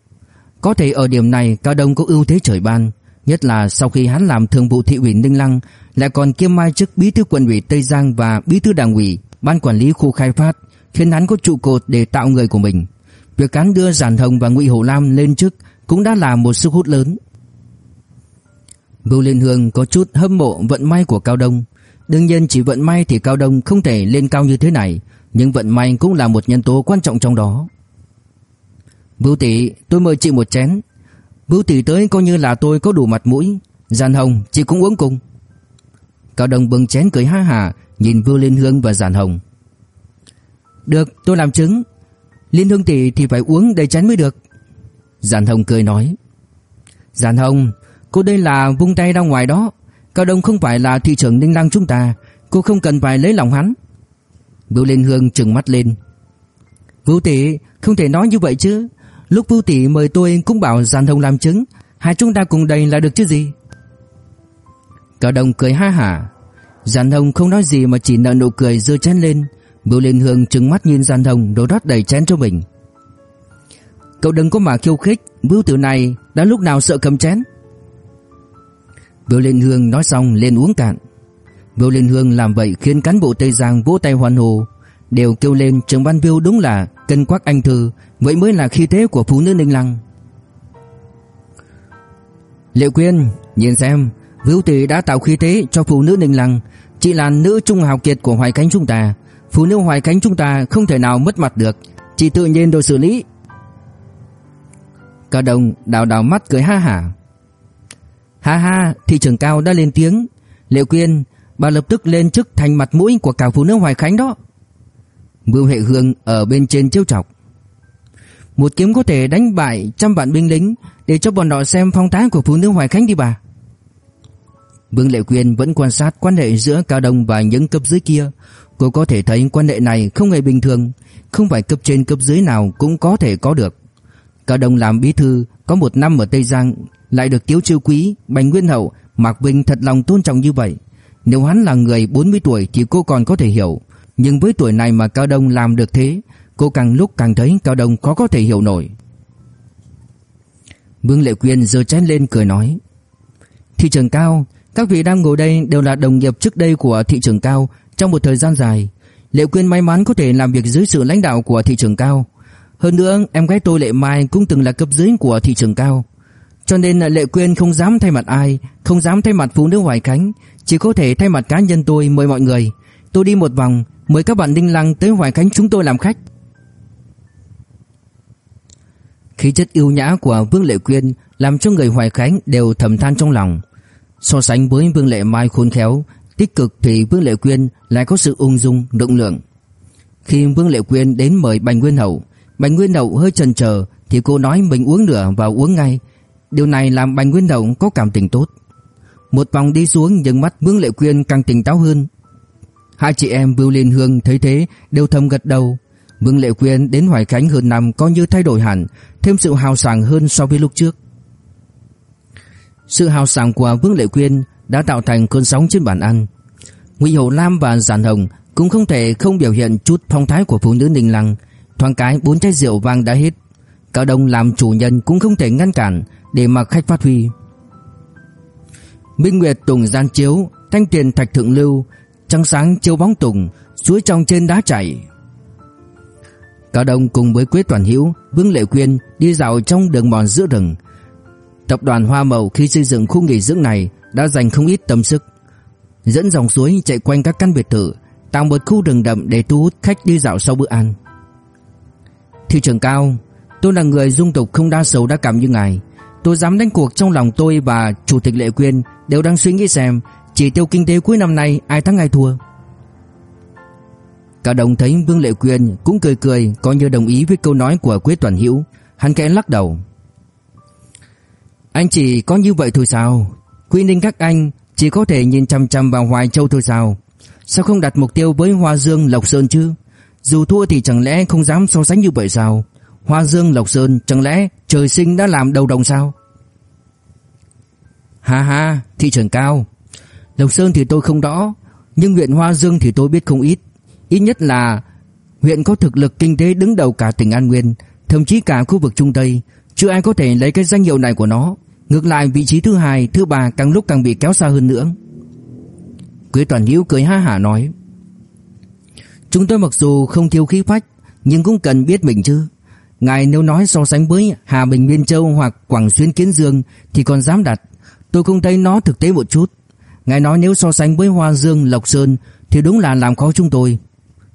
Có thể ở điểm này, Cao Đông có ưu thế trời ban Nhất là sau khi hắn làm thường vụ thị ủy Ninh Lăng Lại còn kiêm mai chức bí thư quận ủy Tây Giang Và bí thư đảng ủy Ban quản lý khu khai phát Khiến hắn có trụ cột để tạo người của mình Việc hắn đưa Giản Hồng và Ngụy Hổ Lam lên chức cũng đã là một sức hút lớn. Bưu Liên Hương có chút hâm mộ vận may của Cao Đông. Đương nhiên chỉ vận may thì Cao Đông không thể lên cao như thế này, nhưng vận may cũng là một nhân tố quan trọng trong đó. Bưu tỷ, tôi mời chị một chén. Bưu tỷ tới coi như là tôi có đủ mặt mũi. giàn Hồng, chị cũng uống cùng. Cao Đông bưng chén cười ha hả, nhìn vưu Liên Hương và giàn Hồng. Được, tôi làm chứng. Liên Hương tỷ thì phải uống đầy chén mới được. Giàn Hồng cười nói. Giàn Hồng, cô đây là vung tay ra ngoài đó. Cao Đông không phải là thị trưởng Ninh Lăng chúng ta. Cô không cần phải lấy lòng hắn. Vưu Liên Hương trừng mắt lên. Vũ tỷ, không thể nói như vậy chứ. Lúc Vu tỷ mời tôi cũng bảo giàn Hồng làm chứng. Hai chúng ta cùng đây là được chứ gì. Cả đồng cười ha hả. giàn Hồng không nói gì mà chỉ nở nụ cười giơ chén lên. Vưu Liên Hương trừng mắt nhìn giàn Hồng đổ rót đầy chén cho mình. Cậu đừng có mà khiêu khích, Bưu tiểu này đã lúc nào sợ cầm chén Bưu Liên Hương nói xong lên uống cạn Bưu Liên Hương làm vậy khiến cán bộ Tây Giang vỗ tay hoan hô, Đều kêu lên trưởng ban Bưu đúng là cân quắc anh thư Vậy mới là khí thế của phụ nữ Ninh Lăng Liệu Quyên, nhìn xem, Vưu Tỷ đã tạo khí thế cho phụ nữ Ninh Lăng, chị là nữ trung hào kiệt của Hoài Khánh chúng ta, phụ nữ Hoài Khánh chúng ta không thể nào mất mặt được, chị tự nhiên đồ xử lý. Cả đồng đào đào mắt cười ha hả. Ha ha, thị trưởng cao đã lên tiếng, Liệu Quyên, bà lập tức lên chức thành mặt mũi của cả phụ nữ Hoài Khánh đó. Vương Hệ Hương ở bên trên chiếu chọc. Một kiếm có thể đánh bại trăm vạn binh lính để cho bọn họ xem phong thái của phụ nữ Hoài Khánh đi bà. Vương Lệ Quyên vẫn quan sát quan hệ giữa Cao Đông và những cấp dưới kia. Cô có thể thấy quan hệ này không hề bình thường, không phải cấp trên cấp dưới nào cũng có thể có được. Cao Đông làm bí thư có một năm ở Tây Giang, lại được Tiếu Chiêu Quý, Bành Nguyên Hậu, Mạc Vinh thật lòng tôn trọng như vậy. Nếu hắn là người 40 tuổi thì cô còn có thể hiểu, nhưng với tuổi này mà Cao Đông làm được thế, cô càng lúc càng thấy Cao Đông khó có thể hiểu nổi. Vương Lệ Quyên giơ chén lên cười nói: "Thị trường Cao, các vị đang ngồi đây đều là đồng nghiệp trước đây của thị trường Cao trong một thời gian dài. Lệ Quyên may mắn có thể làm việc dưới sự lãnh đạo của thị trường Cao. Hơn nữa, em gái tôi Lệ Mai cũng từng là cấp dưới của thị trường Cao. Cho nên Lệ Quyên không dám thay mặt ai, không dám thay mặt phụ nữ Hoài Khánh, chỉ có thể thay mặt cá nhân tôi mời mọi người. Tôi đi một vòng, mời các bạn Đinh Lăng tới Hoài Khánh chúng tôi làm khách. Khí chất yêu nhã của Vương Lệ Quyên làm cho người Hoài Khánh đều thầm than trong lòng. So sánh với Vương Lệ Mai khôn khéo, tích cực thì Vương Lệ Quyên lại có sự ung dung, động lượng. Khi Vương Lệ Quyên đến mời Bành Nguyên Hậu, Bành Nguyên Hậu hơi chần chờ thì cô nói mình uống nửa và uống ngay. Điều này làm Bành Nguyên Hậu có cảm tình tốt. Một vòng đi xuống nhưng mắt Vương Lệ Quyên càng tỉnh táo hơn. Hai chị em Vưu Liên Hương thấy thế đều thầm gật đầu. Vương Lệ Quyên đến Hoài Khánh hơn năm có như thay đổi hẳn, thêm sự hào sảng hơn so với lúc trước. Sự hào sảng của Vương Lệ Quyên đã tạo thành cơn sóng trên bàn ăn. Ngụy Hậu Lam và Giản Hồng cũng không thể không biểu hiện chút phong thái của phụ nữ Ninh Lăng. Thoáng cái bốn chai rượu vang đã hết. Cao Đông làm chủ nhân cũng không thể ngăn cản để mặc khách phát huy. Minh Nguyệt tùng gian chiếu, thanh tiền thạch thượng lưu, trăng sáng chiếu bóng tùng, suối trong trên đá chảy. Cao Đông cùng với Quế Toàn Hiếu, Vương Lệ Quyên đi dạo trong đường mòn giữa rừng. Tập đoàn Hoa Mậu khi xây dựng khu nghỉ dưỡng này đã dành không ít tâm sức. Dẫn dòng suối chạy quanh các căn biệt thự, tạo một khu rừng đậm để thu hút khách đi dạo sau bữa ăn. Thị trường cao, tôi là người dung tục không đa sầu đa cảm như ngài. Tôi dám đánh cuộc trong lòng tôi và Chủ tịch Lệ Quyên đều đang suy nghĩ xem chỉ tiêu kinh tế cuối năm nay ai thắng ai thua. Cả đồng thấy Vương Lệ Quyên cũng cười cười coi như đồng ý với câu nói của Quế Toàn Hữu, hắn kẽ lắc đầu. Anh chỉ có như vậy thôi sao? Quy Ninh các anh chỉ có thể nhìn chăm chăm vào Hoài Châu thôi sao? Sao không đặt mục tiêu với Hoa Dương Lộc Sơn chứ? Dù thua thì chẳng lẽ không dám so sánh như vậy sao? Hoa Dương Lộc Sơn chẳng lẽ trời sinh đã làm đầu đồng sao? Ha ha, thị trường cao. Lộc Sơn thì tôi không rõ, nhưng huyện Hoa Dương thì tôi biết không ít. Ít nhất là huyện có thực lực kinh tế đứng đầu cả tỉnh An Nguyên, thậm chí cả khu vực Trung Tây, chưa ai có thể lấy cái danh hiệu này của nó. Ngược lại vị trí thứ hai, thứ ba càng lúc càng bị kéo xa hơn nữa. Quế Toàn Hiếu cười ha hả nói: "Chúng tôi mặc dù không thiếu khí phách, nhưng cũng cần biết mình chứ. Ngài nếu nói so sánh với Hà Bình Biên Châu hoặc Quảng Xuyên Kiến Dương thì còn dám đặt, tôi không thấy nó thực tế một chút. Ngài nói nếu so sánh với Hoa Dương, Lộc Sơn thì đúng là làm khó chúng tôi.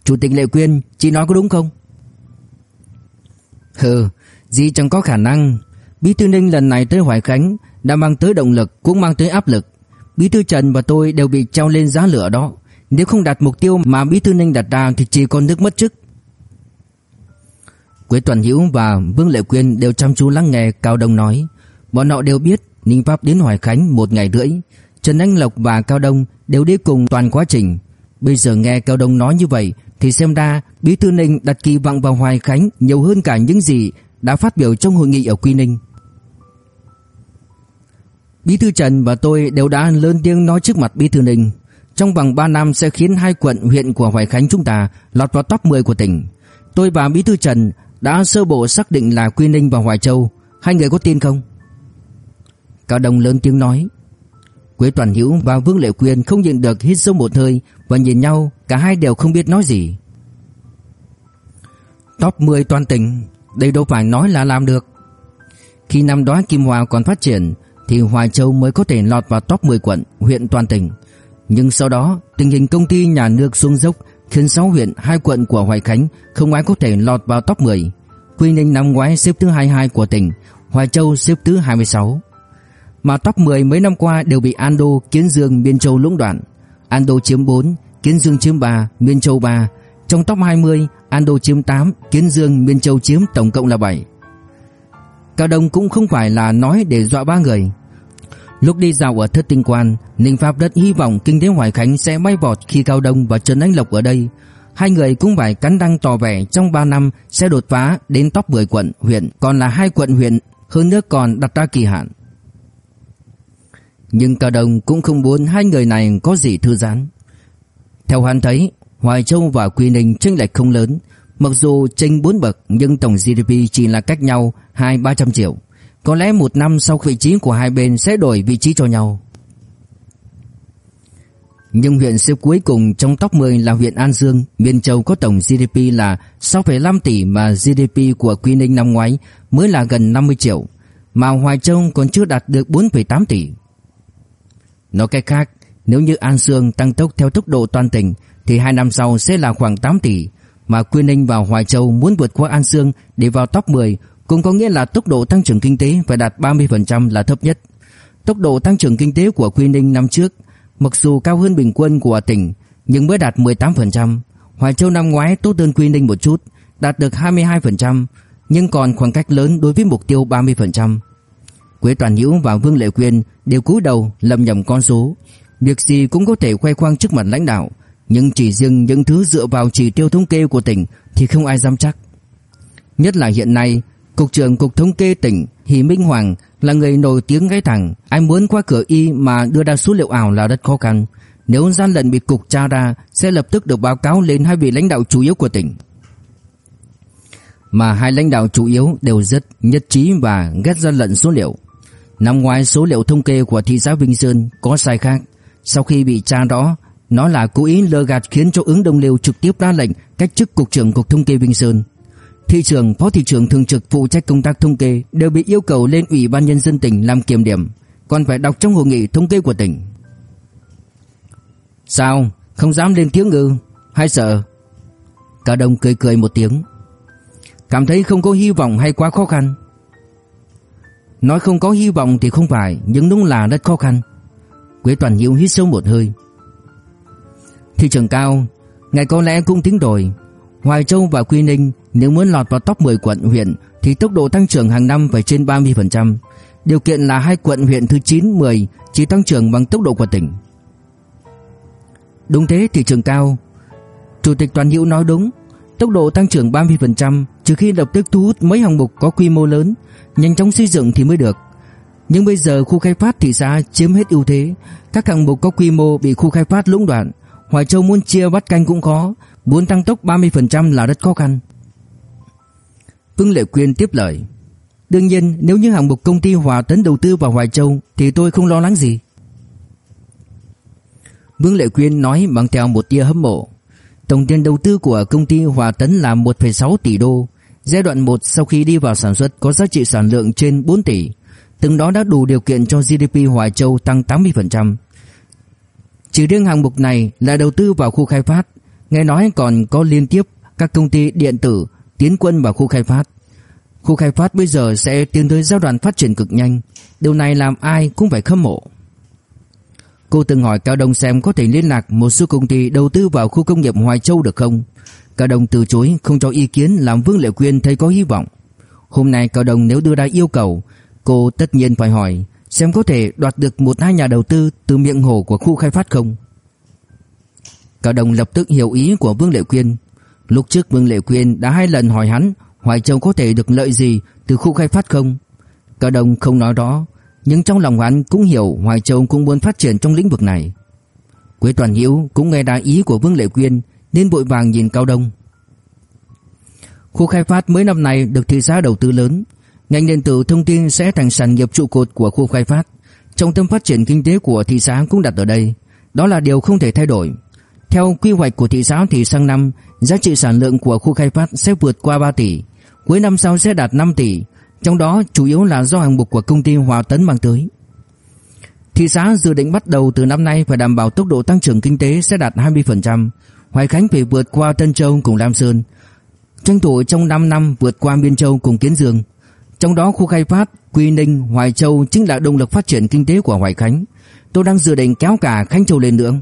Chủ tịch Lệ Quyên, chị nói có đúng không?" Hừ, gì chẳng có khả năng. Bí thư Ninh lần này tới Hoài Khánh đã mang tới động lực cũng mang tới áp lực. Bí thư Trần và tôi đều bị treo lên giá lửa đó. Nếu không đạt mục tiêu mà Bí thư Ninh đặt ra thì chỉ còn nước mất chức. Quế Toàn Hữu và Vương Lệ Quyên đều chăm chú lắng nghe Cao Đông nói. Bọn họ đều biết Ninh Pháp đến Hoài Khánh một ngày rưỡi. Trần Anh Lộc và Cao Đông đều đi cùng toàn quá trình. Bây giờ nghe Cao Đông nói như vậy thì xem ra Bí thư Ninh đặt kỳ vọng vào Hoài Khánh nhiều hơn cả những gì đã phát biểu trong hội nghị ở Quy Ninh. Bí thư Trần và tôi đều đã lớn tiếng nói trước mặt Bí thư Ninh, trong vòng 3 năm sẽ khiến hai quận huyện của Hoài Khánh chúng ta lọt vào top 10 của tỉnh. Tôi và Bí thư Trần đã sơ bộ xác định là Quy Ninh và Hoài Châu, hai người có tin không? Cao Đông lớn tiếng nói. Quế Toàn Hữu và Vương Lệ Quyên không nhịn được hít sâu một hơi và nhìn nhau, cả hai đều không biết nói gì. Top 10 toàn tỉnh, đây đâu phải nói là làm được. Khi năm đó Kim Hòa còn phát triển, thì Hoài Châu mới có thể lọt vào top 10 quận, huyện toàn tỉnh. Nhưng sau đó, tình hình công ty nhà nước xuống dốc khiến 6 huyện, 2 quận của Hoài Khánh không ai có thể lọt vào top 10. Quy Ninh năm ngoái xếp thứ 22 của tỉnh, Hoài Châu xếp thứ 26. Mà top 10 mấy năm qua đều bị Ando, Kiến Dương, Miên Châu lũng đoạn. Ando chiếm 4, Kiến Dương chiếm 3, Miên Châu 3. Trong top 20, Ando chiếm 8, Kiến Dương, Miên Châu chiếm tổng cộng là 7. Cao Đông cũng không phải là nói để dọa ba người. Lúc đi dạo ở Thất Tinh Quan, Ninh Pháp rất hy vọng kinh tế Hoài Khánh sẽ bay vọt khi Cao Đông và Trần Anh Lộc ở đây. Hai người cũng phải cắn răng tỏ vẻ trong 3 năm sẽ đột phá đến top 10 quận, huyện, còn là hai quận huyện, hơn nữa còn đặt ra kỳ hạn. Nhưng Cao Đông cũng không muốn hai người này có gì thư giãn. Theo hắn thấy, Hoài Châu và Quy Ninh chênh lệch không lớn, mặc dù chênh bốn bậc nhưng tổng GDP chỉ là cách nhau 2-300 triệu. Có lẽ một năm sau vị trí của hai bên sẽ đổi vị trí cho nhau. Nhưng huyện xếp cuối cùng trong top 10 là huyện An Dương, miền Châu có tổng GDP là 6,5 tỷ mà GDP của Quy Ninh năm ngoái mới là gần 50 triệu, mà Hoài Châu còn chưa đạt được 4,8 tỷ. Nói cách khác, nếu như An Dương tăng tốc theo tốc độ toàn tỉnh thì hai năm sau sẽ là khoảng 8 tỷ, mà Quy Ninh và Hoài Châu muốn vượt qua An Dương để vào top 10 cũng có nghĩa là tốc độ tăng trưởng kinh tế phải đạt 30% là thấp nhất. Tốc độ tăng trưởng kinh tế của Quy Ninh năm trước mặc dù cao hơn bình quân của tỉnh nhưng mới đạt 18%. Hoài Châu năm ngoái tốt hơn Quy Ninh một chút, đạt được 22%, nhưng còn khoảng cách lớn đối với mục tiêu 30%. Quế Toàn Hữu và Vương Lệ Quyên đều cúi đầu lầm nhầm con số, việc gì cũng có thể khoe khoang trước mặt lãnh đạo, nhưng chỉ riêng những thứ dựa vào chỉ tiêu thống kê của tỉnh thì không ai dám chắc. Nhất là hiện nay, Cục trưởng Cục Thống kê tỉnh Hỷ Minh Hoàng là người nổi tiếng gáy thẳng, Ai muốn qua cửa y mà đưa ra số liệu ảo là rất khó khăn. Nếu gian lận bị cục tra ra sẽ lập tức được báo cáo lên hai vị lãnh đạo chủ yếu của tỉnh. Mà hai lãnh đạo chủ yếu đều rất nhất trí và ghét gian lận số liệu. Năm ngoái số liệu thống kê của thị xã Vinh Sơn có sai khác. Sau khi bị tra rõ, nó là cố ý lơ gạt khiến cho ứng đồng liêu trực tiếp ra lệnh cách chức cục trưởng cục thống kê Vinh Sơn. Thị trưởng, phó thị trưởng thường trực phụ trách công tác thống kê đều bị yêu cầu lên ủy ban nhân dân tỉnh làm kiểm điểm, còn phải đọc trong hội nghị thống kê của tỉnh. Sao, không dám lên tiếng ngư? Hay sợ? Cả đồng cười cười một tiếng. Cảm thấy không có hy vọng hay quá khó khăn? Nói không có hy vọng thì không phải, nhưng đúng là rất khó khăn. Quế Toàn Hiếu hít sâu một hơi. Thị trường cao, Ngày có lẽ cũng tính rồi. Hoài Châu và Quy Ninh nếu muốn lọt vào top 10 quận huyện thì tốc độ tăng trưởng hàng năm phải trên 30%. Điều kiện là hai quận huyện thứ 9, 10 chỉ tăng trưởng bằng tốc độ của tỉnh. Đúng thế thị trường cao. Chủ tịch Toàn hiễu nói đúng, tốc độ tăng trưởng 30% trừ khi lập tức thu hút mấy hạng mục có quy mô lớn, nhanh chóng xây dựng thì mới được. Nhưng bây giờ khu khai phát thị xã chiếm hết ưu thế, các hạng mục có quy mô bị khu khai phát lũng đoạn, Hoài Châu muốn chia bắt canh cũng khó, muốn tăng tốc 30% là rất khó khăn. Vương Lệ Quyên tiếp lời. Đương nhiên nếu như hạng mục công ty Hòa Tấn đầu tư vào Hoài Châu thì tôi không lo lắng gì. Vương Lệ Quyên nói bằng theo một tia hâm mộ. Tổng tiền đầu tư của công ty Hòa Tấn là 1,6 tỷ đô. Giai đoạn 1 sau khi đi vào sản xuất có giá trị sản lượng trên 4 tỷ. Từng đó đã đủ điều kiện cho GDP Hoài Châu tăng 80%. Chỉ riêng hạng mục này là đầu tư vào khu khai phát. Nghe nói còn có liên tiếp các công ty điện tử tiến quân vào khu khai phát. Khu khai phát bây giờ sẽ tiến tới giai đoạn phát triển cực nhanh, điều này làm ai cũng phải khâm mộ. Cô từng hỏi Cao Đông xem có thể liên lạc một số công ty đầu tư vào khu công nghiệp Hoài Châu được không? Cao Đông từ chối không cho ý kiến làm Vương Lệ Quyên thấy có hy vọng. Hôm nay Cao Đông nếu đưa ra yêu cầu, cô tất nhiên phải hỏi xem có thể đoạt được một hai nhà đầu tư từ miệng hồ của khu khai phát không. Cao Đông lập tức hiểu ý của Vương Lệ Quyên, Lúc trước Vương Lệ Quyên đã hai lần hỏi hắn Hoài Châu có thể được lợi gì từ khu khai phát không? Cao Đông không nói đó, nhưng trong lòng hắn cũng hiểu Hoài Châu cũng muốn phát triển trong lĩnh vực này. Quế Toàn Hiếu cũng nghe đại ý của Vương Lệ Quyên nên vội vàng nhìn Cao Đông. Khu khai phát mới năm nay được thị xã đầu tư lớn, ngành điện tử thông tin sẽ thành sản nghiệp trụ cột của khu khai phát. Trọng tâm phát triển kinh tế của thị xã cũng đặt ở đây, đó là điều không thể thay đổi. Theo quy hoạch của thị xã thì sang năm giá trị sản lượng của khu khai phát sẽ vượt qua 3 tỷ, cuối năm sau sẽ đạt 5 tỷ, trong đó chủ yếu là do hàng mục của công ty Hòa Tấn mang tới. Thị xã dự định bắt đầu từ năm nay phải đảm bảo tốc độ tăng trưởng kinh tế sẽ đạt 20%. Hoài Khánh phải vượt qua Tân Châu cùng Lam Sơn. Tranh thủ trong 5 năm vượt qua Biên Châu cùng Kiến Dương. Trong đó khu khai phát Quy Ninh, Hoài Châu chính là động lực phát triển kinh tế của Hoài Khánh. Tôi đang dự định kéo cả Khánh Châu lên nữa.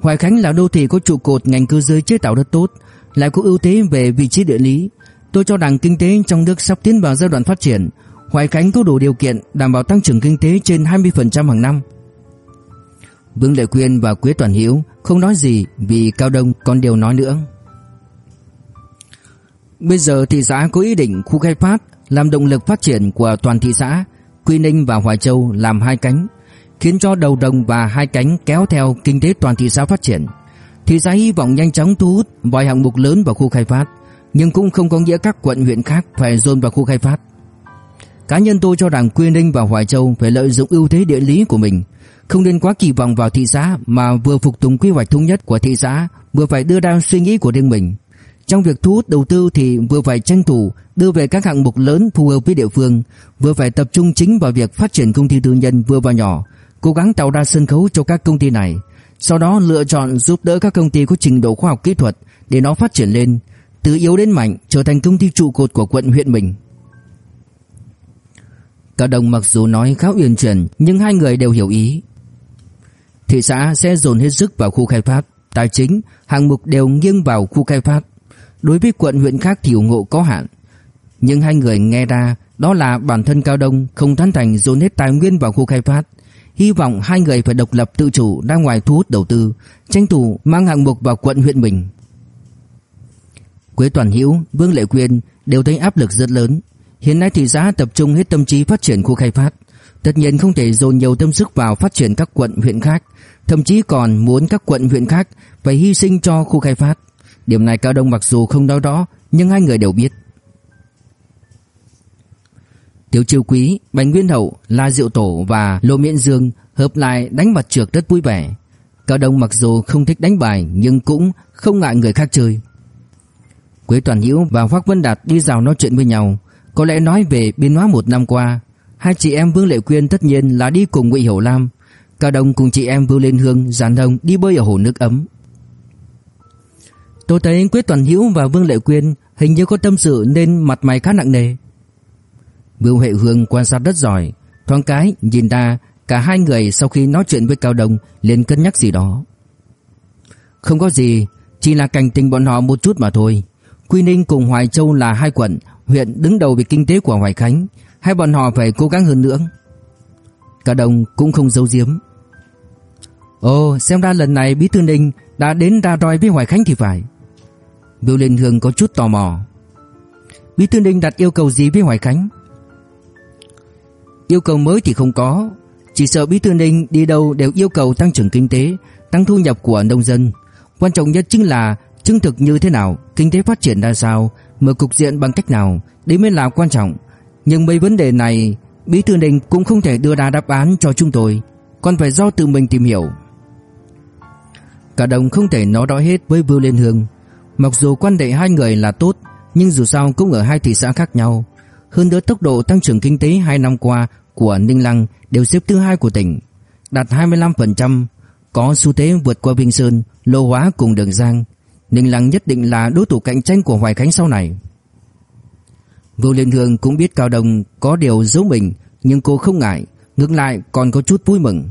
Hoài Khánh là đô thị có trụ cột ngành cơ giới chế tạo rất tốt, lại có ưu thế về vị trí địa lý. Tôi cho rằng kinh tế trong nước sắp tiến vào giai đoạn phát triển, Hoài Khánh có đủ điều kiện đảm bảo tăng trưởng kinh tế trên 20% hàng năm. Vương Lệ Quyên và Quế Toàn Hiếu không nói gì vì Cao Đông còn điều nói nữa. Bây giờ thị xã có ý định khu khai phát làm động lực phát triển của toàn thị xã, Quy Ninh và Hoài Châu làm hai cánh, khiến cho đầu đồng và hai cánh kéo theo kinh tế toàn thị xã phát triển. Thị xã hy vọng nhanh chóng thu hút vài hạng mục lớn vào khu khai phát, nhưng cũng không có nghĩa các quận huyện khác phải dồn vào khu khai phát. Cá nhân tôi cho rằng Quy Ninh và Hoài Châu phải lợi dụng ưu thế địa lý của mình, không nên quá kỳ vọng vào thị xã mà vừa phục tùng quy hoạch thống nhất của thị xã, vừa phải đưa ra suy nghĩ của riêng mình. Trong việc thu hút đầu tư thì vừa phải tranh thủ đưa về các hạng mục lớn phù hợp với địa phương, vừa phải tập trung chính vào việc phát triển công ty tư nhân vừa và nhỏ, cố gắng tạo ra sân khấu cho các công ty này, sau đó lựa chọn giúp đỡ các công ty có trình độ khoa học kỹ thuật để nó phát triển lên, từ yếu đến mạnh trở thành công ty trụ cột của quận huyện mình. Cao Đồng mặc dù nói khá uyển chuyển nhưng hai người đều hiểu ý. Thị xã sẽ dồn hết sức vào khu khai phát, tài chính, hạng mục đều nghiêng vào khu khai phát. Đối với quận huyện khác thì ủng hộ có hạn. Nhưng hai người nghe ra đó là bản thân Cao Đông không tán thành dồn hết tài nguyên vào khu khai phát. Hy vọng hai người phải độc lập tự chủ ra ngoài thu hút đầu tư, tranh thủ mang hạng mục vào quận huyện mình. Quế Toàn Hữu, Vương Lệ Quyên đều thấy áp lực rất lớn. Hiện nay thị xã tập trung hết tâm trí phát triển khu khai phát, tất nhiên không thể dồn nhiều tâm sức vào phát triển các quận huyện khác, thậm chí còn muốn các quận huyện khác phải hy sinh cho khu khai phát. Điểm này Cao Đông mặc dù không nói rõ, nhưng hai người đều biết. Tiểu Chiêu Quý, Bành Nguyên Hậu, La Diệu Tổ và Lô Miễn Dương hợp lại đánh mặt trượt rất vui vẻ. Cao Đông mặc dù không thích đánh bài nhưng cũng không ngại người khác chơi. Quế Toàn Hữu và Hoắc Vân Đạt đi dạo nói chuyện với nhau, có lẽ nói về biến hóa một năm qua. Hai chị em Vương Lệ Quyên tất nhiên là đi cùng Ngụy Hiểu Lam. Cao Đông cùng chị em Vương Liên Hương, Giản Đông đi bơi ở hồ nước ấm. Tôi thấy Quế Toàn Hữu và Vương Lệ Quyên hình như có tâm sự nên mặt mày khá nặng nề. Vương Huệ Hương quan sát rất giỏi, thoáng cái nhìn ra cả hai người sau khi nói chuyện với Cao Đông liền cân nhắc gì đó. Không có gì, chỉ là cảnh tình bọn họ một chút mà thôi. Quy Ninh cùng Hoài Châu là hai quận, huyện đứng đầu về kinh tế của Hoài Khánh, hai bọn họ phải cố gắng hơn nữa. Cả đồng cũng không giấu giếm. Ồ, xem ra lần này Bí Thư Ninh đã đến ra roi với Hoài Khánh thì phải. Biểu Liên Hương có chút tò mò. Bí Thư Ninh đặt yêu cầu gì với Hoài Khánh? Yêu cầu mới thì không có, chỉ sợ Bí Thư Ninh đi đâu đều yêu cầu tăng trưởng kinh tế, tăng thu nhập của nông dân. Quan trọng nhất chính là chứng thực như thế nào, kinh tế phát triển ra sao, mở cục diện bằng cách nào, đấy mới là quan trọng. Nhưng mấy vấn đề này, Bí Thư Ninh cũng không thể đưa ra đáp án cho chúng tôi, còn phải do tự mình tìm hiểu. Cả đồng không thể nói rõ hết với Vưu Liên Hương, mặc dù quan hệ hai người là tốt, nhưng dù sao cũng ở hai thị xã khác nhau. Hơn nữa tốc độ tăng trưởng kinh tế 2 năm qua của Ninh Lăng đều xếp thứ hai của tỉnh, đạt 25%, có xu thế vượt qua Vinh Sơn, Lô Hóa cùng Đường Giang. Ninh Lăng nhất định là đối thủ cạnh tranh của Hoài Khánh sau này. Vô Liên Hương cũng biết Cao Đông có điều giấu mình, nhưng cô không ngại, ngược lại còn có chút vui mừng.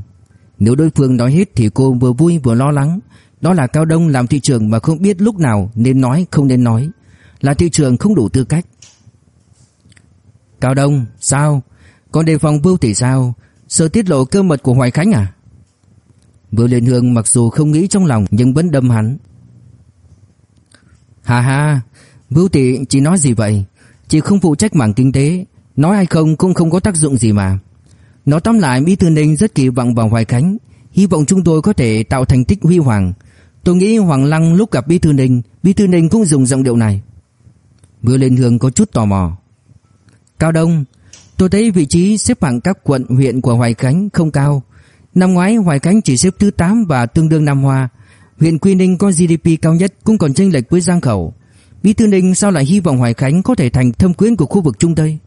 Nếu đối phương nói hết thì cô vừa vui vừa lo lắng, đó là Cao Đông làm thị trường mà không biết lúc nào nên nói không nên nói, là thị trường không đủ tư cách. Cao Đông, sao? Còn đề phòng Vưu tỷ sao? Sợ tiết lộ cơ mật của Hoài Khánh à? Vưu Liên Hương mặc dù không nghĩ trong lòng nhưng vẫn đâm hắn. Hà hà, Bưu tỷ chỉ nói gì vậy? Chỉ không phụ trách mảng kinh tế, nói hay không cũng không có tác dụng gì mà. Nói tóm lại Mỹ Thư Ninh rất kỳ vọng vào Hoài Khánh, hy vọng chúng tôi có thể tạo thành tích huy hoàng. Tôi nghĩ Hoàng Lăng lúc gặp Bí Thư Ninh, Bí Thư Ninh cũng dùng giọng điệu này. Bưu Liên Hương có chút tò mò. Cao Đông, tôi thấy vị trí xếp hạng các quận huyện của Hoài Khánh không cao. Năm ngoái Hoài Khánh chỉ xếp thứ 8 và tương đương Nam Hoa. Huyện Quy Ninh có GDP cao nhất cũng còn chênh lệch với Giang Khẩu. Bí thư Ninh sao lại hy vọng Hoài Khánh có thể thành thâm quyến của khu vực Trung Tây?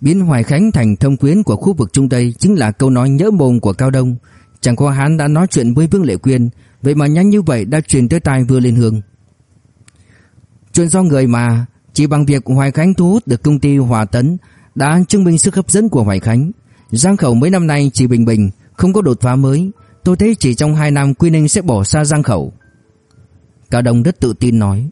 Biến Hoài Khánh thành thông quyến của khu vực Trung Tây chính là câu nói nhỡ mồm của Cao Đông. Chẳng qua hắn đã nói chuyện với Vương Lệ Quyên, vậy mà nhanh như vậy đã truyền tới tai vừa Liên Hương. Chuyện do người mà, chỉ bằng việc Hoài Khánh thu hút được công ty Hòa Tấn đã chứng minh sức hấp dẫn của Hoài Khánh. Giang Khẩu mấy năm nay chỉ bình bình, không có đột phá mới. Tôi thấy chỉ trong 2 năm Quy Ninh sẽ bỏ xa Giang Khẩu. Cao Đông rất tự tin nói.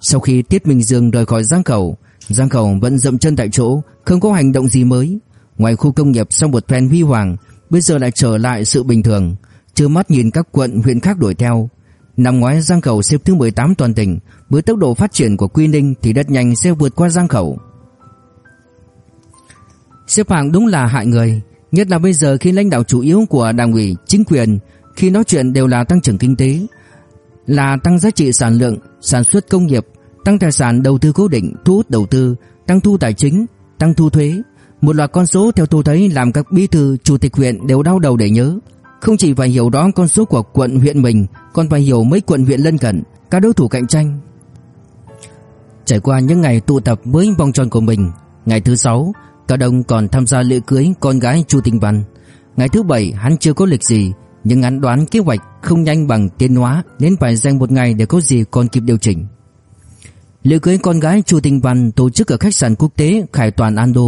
Sau khi Tiết Minh Dương rời khỏi Giang Khẩu, Giang Khẩu vẫn dậm chân tại chỗ, không có hành động gì mới. Ngoài khu công nghiệp sau một phen huy hoàng, bây giờ lại trở lại sự bình thường, chưa mắt nhìn các quận huyện khác đuổi theo. Năm ngoái Giang Khẩu xếp thứ 18 toàn tỉnh, với tốc độ phát triển của Quy Ninh thì đất nhanh sẽ vượt qua Giang Khẩu. Xếp hạng đúng là hại người, nhất là bây giờ khi lãnh đạo chủ yếu của đảng ủy, chính quyền khi nói chuyện đều là tăng trưởng kinh tế, là tăng giá trị sản lượng, sản xuất công nghiệp, tăng tài sản đầu tư cố định, thu hút đầu tư, tăng thu tài chính, tăng thu thuế. Một loạt con số theo tôi thấy làm các bí thư, chủ tịch huyện đều đau đầu để nhớ. Không chỉ phải hiểu đó con số của quận huyện mình, còn phải hiểu mấy quận huyện lân cận, các đối thủ cạnh tranh. Trải qua những ngày tụ tập với vòng tròn của mình, ngày thứ sáu, Cả đồng còn tham gia lễ cưới con gái Chu Tinh Văn. Ngày thứ bảy hắn chưa có lịch gì, nhưng hắn đoán kế hoạch không nhanh bằng tiến hóa nên phải dành một ngày để có gì còn kịp điều chỉnh. Lễ cưới con gái Chu Tinh Văn tổ chức ở khách sạn quốc tế Khải Toàn Ando.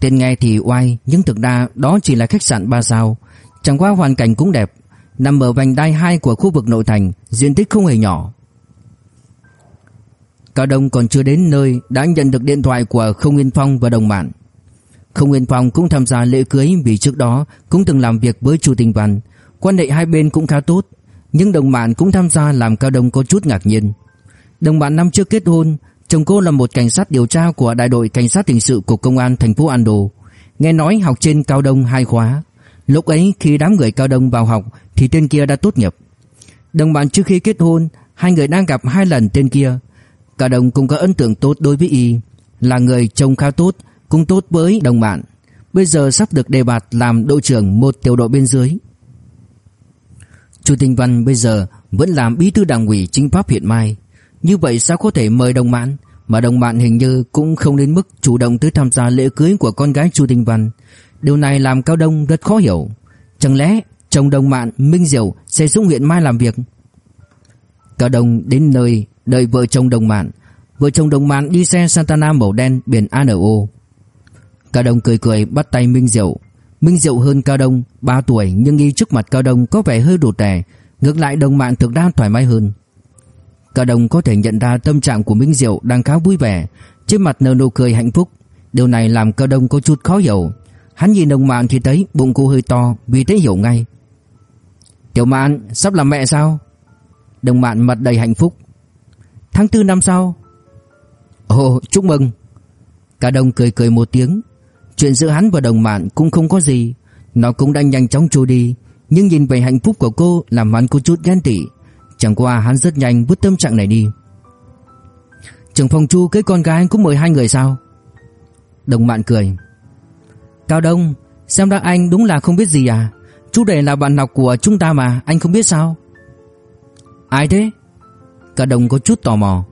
Tên nghe thì oai nhưng thực ra đó chỉ là khách sạn 3 sao. Chẳng qua hoàn cảnh cũng đẹp, nằm ở vành đai 2 của khu vực nội thành, diện tích không hề nhỏ. Cao Đông còn chưa đến nơi đã nhận được điện thoại của Không Nguyên Phong và đồng bạn. Không Nguyên Phong cũng tham gia lễ cưới vì trước đó cũng từng làm việc với Chu Tinh Văn, quan hệ hai bên cũng khá tốt, nhưng đồng bạn cũng tham gia làm Cao Đông có chút ngạc nhiên. Đồng bạn năm trước kết hôn, chồng cô là một cảnh sát điều tra của đại đội cảnh sát hình sự của công an thành phố Ando. Nghe nói học trên Cao Đông hai khóa. Lúc ấy khi đám người Cao Đông vào học thì tên kia đã tốt nghiệp. Đồng bạn trước khi kết hôn, hai người đang gặp hai lần tên kia. Cao Đông cũng có ấn tượng tốt đối với y, là người chồng khá tốt, cũng tốt với đồng bạn. Bây giờ sắp được đề bạt làm đội trưởng một tiểu đội bên dưới. Chu Tinh Văn bây giờ vẫn làm bí thư đảng ủy chính pháp hiện mai. Như vậy sao có thể mời đồng bạn, mà đồng bạn hình như cũng không đến mức chủ động tới tham gia lễ cưới của con gái Chu Tinh Văn. Điều này làm Cao Đông rất khó hiểu. Chẳng lẽ chồng đồng bạn Minh Diệu sẽ xuống huyện Mai làm việc? Cao Đông đến nơi đợi vợ chồng đồng bạn. Vợ chồng đồng bạn đi xe Santana màu đen biển ANO. Cao Đông cười cười bắt tay Minh Diệu. Minh Diệu hơn Cao Đông 3 tuổi nhưng y trước mặt Cao Đông có vẻ hơi đồ đẻ, ngược lại đồng bạn thực ra thoải mái hơn. Cao Đông có thể nhận ra tâm trạng của Minh Diệu đang khá vui vẻ, trên mặt nở nụ cười hạnh phúc. Điều này làm Cao Đông có chút khó hiểu. Hắn nhìn đồng bạn thì thấy bụng cô hơi to, vì thế hiểu ngay. Tiểu Mạn sắp làm mẹ sao? Đồng bạn mặt đầy hạnh phúc. Tháng tư năm sau. Ồ, chúc mừng. Cao Đông cười cười một tiếng, Chuyện giữa hắn và đồng bạn cũng không có gì. Nó cũng đang nhanh chóng trôi đi, Nhưng nhìn về hạnh phúc của cô Làm hắn có chút ghen tị. Chẳng qua hắn rất nhanh vứt tâm trạng này đi. Trường phòng chu cái con gái cũng mời hai người sao? Đồng bạn cười. Cao Đông, Xem ra anh đúng là không biết gì à? Chú đệ là bạn học của chúng ta mà, Anh không biết sao? Ai thế? Cả đồng có chút tò mò.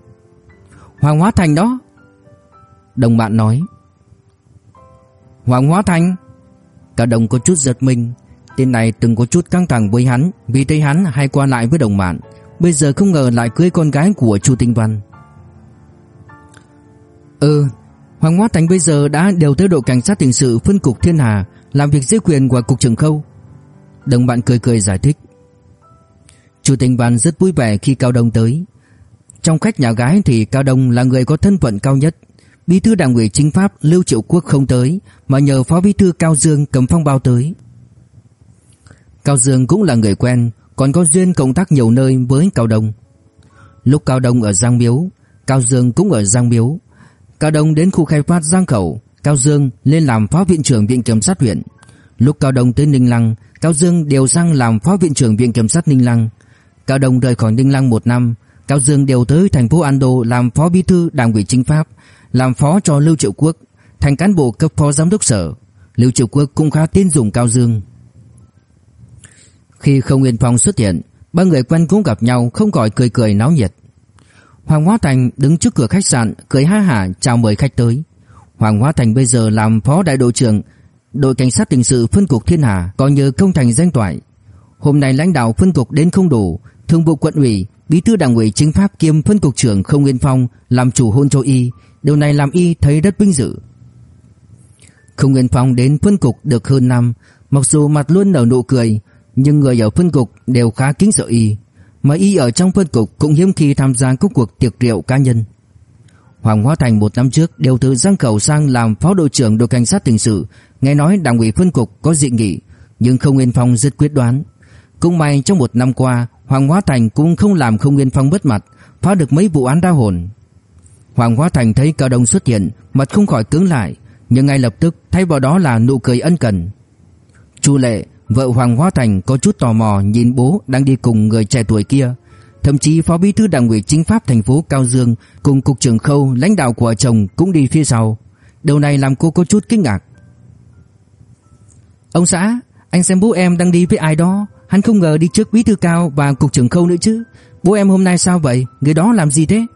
Hoàng Hóa Thành đó. Đồng bạn nói. Hoàng Hóa Thành Cả đồng có chút giật mình. Tên này từng có chút căng thẳng với hắn, Vì thấy hắn hay qua lại với đồng bạn. Bây giờ không ngờ lại cưới con gái của Chu Tinh Văn. Ừ Hoàng Hóa Thành bây giờ đã đều tới đội cảnh sát hình sự phân cục Thiên Hà, Làm việc dưới quyền của cục trưởng khâu. Đồng bạn cười cười giải thích. Chu Tinh Văn rất vui vẻ khi Cao Đông tới. Trong khách nhà gái thì Cao Đông là người có thân phận cao nhất. Bí thư đảng ủy chính pháp Lưu Triệu Quốc không tới mà nhờ phó bí thư Cao Dương cầm phong bao tới. Cao Dương cũng là người quen, còn có duyên công tác nhiều nơi với Cao Đông. Lúc Cao Đông ở Giang Miếu, Cao Dương cũng ở Giang Miếu. Cao Đông đến khu khai phát Giang Khẩu, Cao Dương lên làm phó viện trưởng viện kiểm sát huyện. Lúc Cao Đông tới Ninh Lăng, Cao Dương đều sang làm phó viện trưởng viện kiểm sát Ninh Lăng. Cao Đông rời khỏi Ninh Lăng một năm, Cao Dương đều tới thành phố Ando làm phó bí thư đảng ủy chính pháp, làm phó cho Lưu Triệu Quốc, thành cán bộ cấp phó giám đốc sở. Lưu Triệu Quốc cũng khá tin dùng Cao Dương. Khi Không Nguyên Phong xuất hiện, ba người quen cũng gặp nhau không khỏi cười cười náo nhiệt. Hoàng Hóa Thành đứng trước cửa khách sạn cười ha hả chào mời khách tới. Hoàng Hóa Thành bây giờ làm phó đại đội trưởng đội cảnh sát hình sự phân cục Thiên Hà, coi như công thành danh toại. Hôm nay lãnh đạo phân cục đến không đủ, thường vụ quận ủy, bí thư đảng ủy chính pháp kiêm phân cục trưởng Không Nguyên Phong làm chủ hôn cho y, điều này làm y thấy rất vinh dự. Không Nguyên Phong đến phân cục được hơn năm, mặc dù mặt luôn nở nụ cười, nhưng người ở phân cục đều khá kính sợ y, mà y ở trong phân cục cũng hiếm khi tham gia các cuộc tiệc rượu cá nhân. Hoàng Hóa Thành một năm trước đều từ Giang Khẩu sang làm phó đội trưởng đội cảnh sát hình sự, nghe nói đảng ủy phân cục có dị nghị, nhưng không Nguyên Phong rất quyết đoán. Cũng may trong một năm qua, Hoàng Hóa Thành cũng không làm không Nguyên Phong bất mặt, phá được mấy vụ án đa hồn. Hoàng Hóa Thành thấy Cao Đông xuất hiện, mặt không khỏi cứng lại, nhưng ngay lập tức thay vào đó là nụ cười ân cần. Chu Lệ, vợ Hoàng Hóa Thành có chút tò mò nhìn bố đang đi cùng người trẻ tuổi kia, Thậm chí Phó Bí thư Đảng ủy Chính pháp thành phố Cao Dương cùng cục trưởng Khâu, lãnh đạo của chồng cũng đi phía sau. Điều này làm cô có chút kinh ngạc. Ông xã, anh xem bố em đang đi với ai đó, hắn không ngờ đi trước Bí thư Cao và cục trưởng Khâu nữa chứ. Bố em hôm nay sao vậy? Người đó làm gì thế?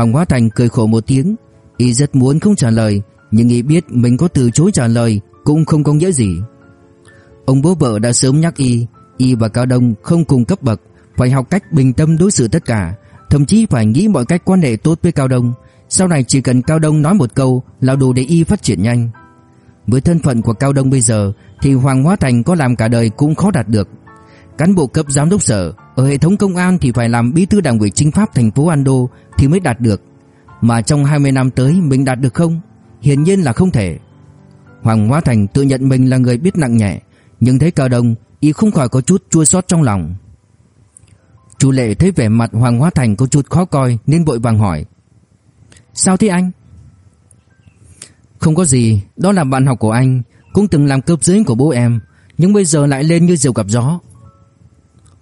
Hoàng Hóa Thành cười khổ một tiếng, y rất muốn không trả lời, nhưng y biết mình có từ chối trả lời cũng không có nghĩa gì. Ông bố vợ đã sớm nhắc y, y và Cao Đông không cùng cấp bậc, phải học cách bình tâm đối xử tất cả, thậm chí phải nghĩ mọi cách quan hệ tốt với Cao Đông. Sau này chỉ cần Cao Đông nói một câu là đủ để y phát triển nhanh. Với thân phận của Cao Đông bây giờ thì Hoàng Hóa Thành có làm cả đời cũng khó đạt được. Cán bộ cấp giám đốc sở ở hệ thống công an thì phải làm bí thư đảng ủy chính pháp thành phố Ando thì mới đạt được. Mà trong 20 năm tới mình đạt được không? Hiển nhiên là không thể. Hoàng Hóa Thành tự nhận mình là người biết nặng nhẹ, nhưng thấy Cao đồng, y không khỏi có chút chua xót trong lòng. Chu Lệ thấy vẻ mặt Hoàng Hóa Thành có chút khó coi nên vội vàng hỏi. Sao thế anh? Không có gì, đó là bạn học của anh, cũng từng làm cấp dưới của bố em, nhưng bây giờ lại lên như diều gặp gió.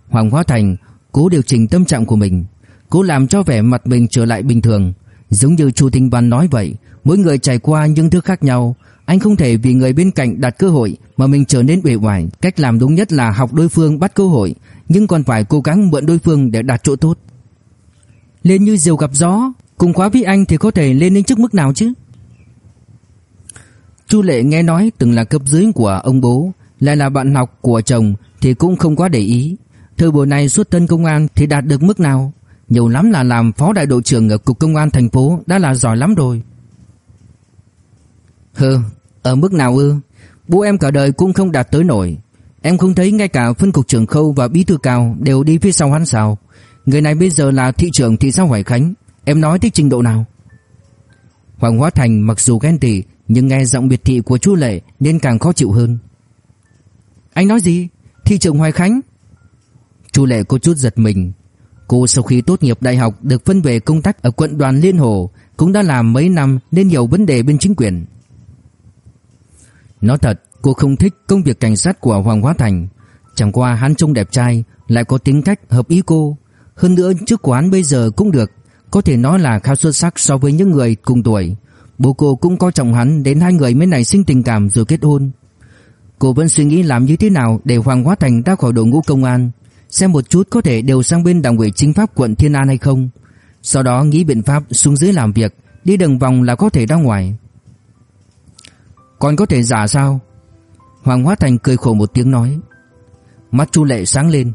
Hoàng Hóa Thành cố điều chỉnh tâm trạng của mình, cố làm cho vẻ mặt mình trở lại bình thường, giống như Chu Tinh Văn nói vậy, mỗi người trải qua những thứ khác nhau, anh không thể vì người bên cạnh đặt cơ hội mà mình trở nên bề ngoài, cách làm đúng nhất là học đối phương bắt cơ hội, nhưng còn phải cố gắng mượn đối phương để đạt chỗ tốt. Lên như diều gặp gió, cùng khóa với anh thì có thể lên đến trước mức nào chứ? Chu Lệ nghe nói từng là cấp dưới của ông bố, lại là bạn học của chồng thì cũng không quá để ý. Thời buổi này xuất thân công an thì đạt được mức nào? Nhiều lắm là làm phó đại đội trưởng ở cục công an thành phố đã là giỏi lắm rồi. Hừ, ở mức nào ư? Bố em cả đời cũng không đạt tới nổi. Em không thấy ngay cả phân cục trưởng Khâu và bí thư cao đều đi phía sau hắn sao? Người này bây giờ là thị trưởng thị xã Hoài Khánh, em nói tới trình độ nào? Hoàng Hóa Thành mặc dù ghen tị nhưng nghe giọng biệt thị của Chu Lệ nên càng khó chịu hơn. Anh nói gì? Thị trưởng Hoài Khánh? Chu Lệ có chút giật mình. Cô sau khi tốt nghiệp đại học được phân về công tác ở quận đoàn Liên Hồ, cũng đã làm mấy năm nên nhiều vấn đề bên chính quyền. Nói thật, Cô không thích công việc cảnh sát của Hoàng Hóa Thành. Chẳng qua hắn trông đẹp trai Lại có tính cách hợp ý cô. Hơn nữa chức của hắn bây giờ cũng được Có thể nói là khá xuất sắc so với những người cùng tuổi. Bố cô cũng coi trọng hắn Đến hai người mới nảy sinh tình cảm rồi kết hôn. Cô vẫn suy nghĩ làm như thế nào Để Hoàng Hóa Thành ra khỏi đội ngũ công an. Xem một chút có thể đều sang bên đảng ủy chính pháp quận Thiên An hay không. Sau đó nghĩ biện pháp xuống dưới làm việc, Đi đường vòng là có thể ra ngoài. Còn có thể giả sao? Hoàng Hóa Thành cười khổ một tiếng nói. Mắt Chu Lệ sáng lên.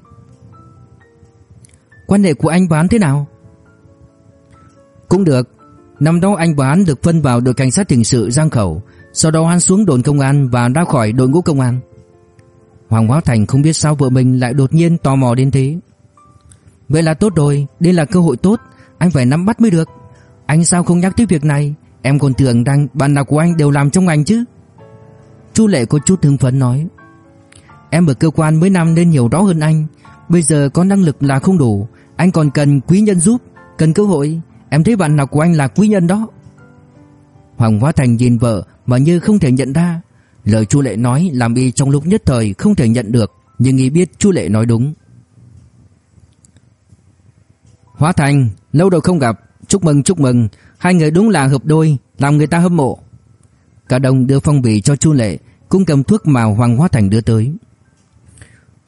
Quan hệ của anh và hắn thế nào? Cũng được. Năm đó anh và hắn được phân vào đội cảnh sát hình sự Giang Khẩu, Sau đó hắn xuống đồn công an và ra khỏi đội ngũ công an. Hoàng Hóa Thành không biết sao vợ mình lại đột nhiên tò mò đến thế. Vậy là tốt rồi, Đây là cơ hội tốt, Anh phải nắm bắt mới được. Anh sao không nhắc tới việc này? Em còn tưởng rằng bạn nào của anh đều làm trong ngành chứ? Chu Lệ có chút hứng phấn nói, Em ở cơ quan mấy năm nên hiểu rõ hơn anh. Bây giờ có năng lực là không đủ. Anh còn cần quý nhân giúp, Cần cơ hội. Em thấy bạn nào của anh là quý nhân đó. Hoàng Hóa Thành nhìn vợ Mà như không thể nhận ra. Lời Chu Lệ nói làm y trong lúc nhất thời không thể nhận được Nhưng y biết Chu Lệ nói đúng Hóa Thành Lâu rồi không gặp Chúc mừng chúc mừng Hai người đúng là hợp đôi Làm người ta hâm mộ Cả đồng đưa phong bì cho Chu Lệ, cũng cầm thuốc mà Hoàng Hóa Thành đưa tới.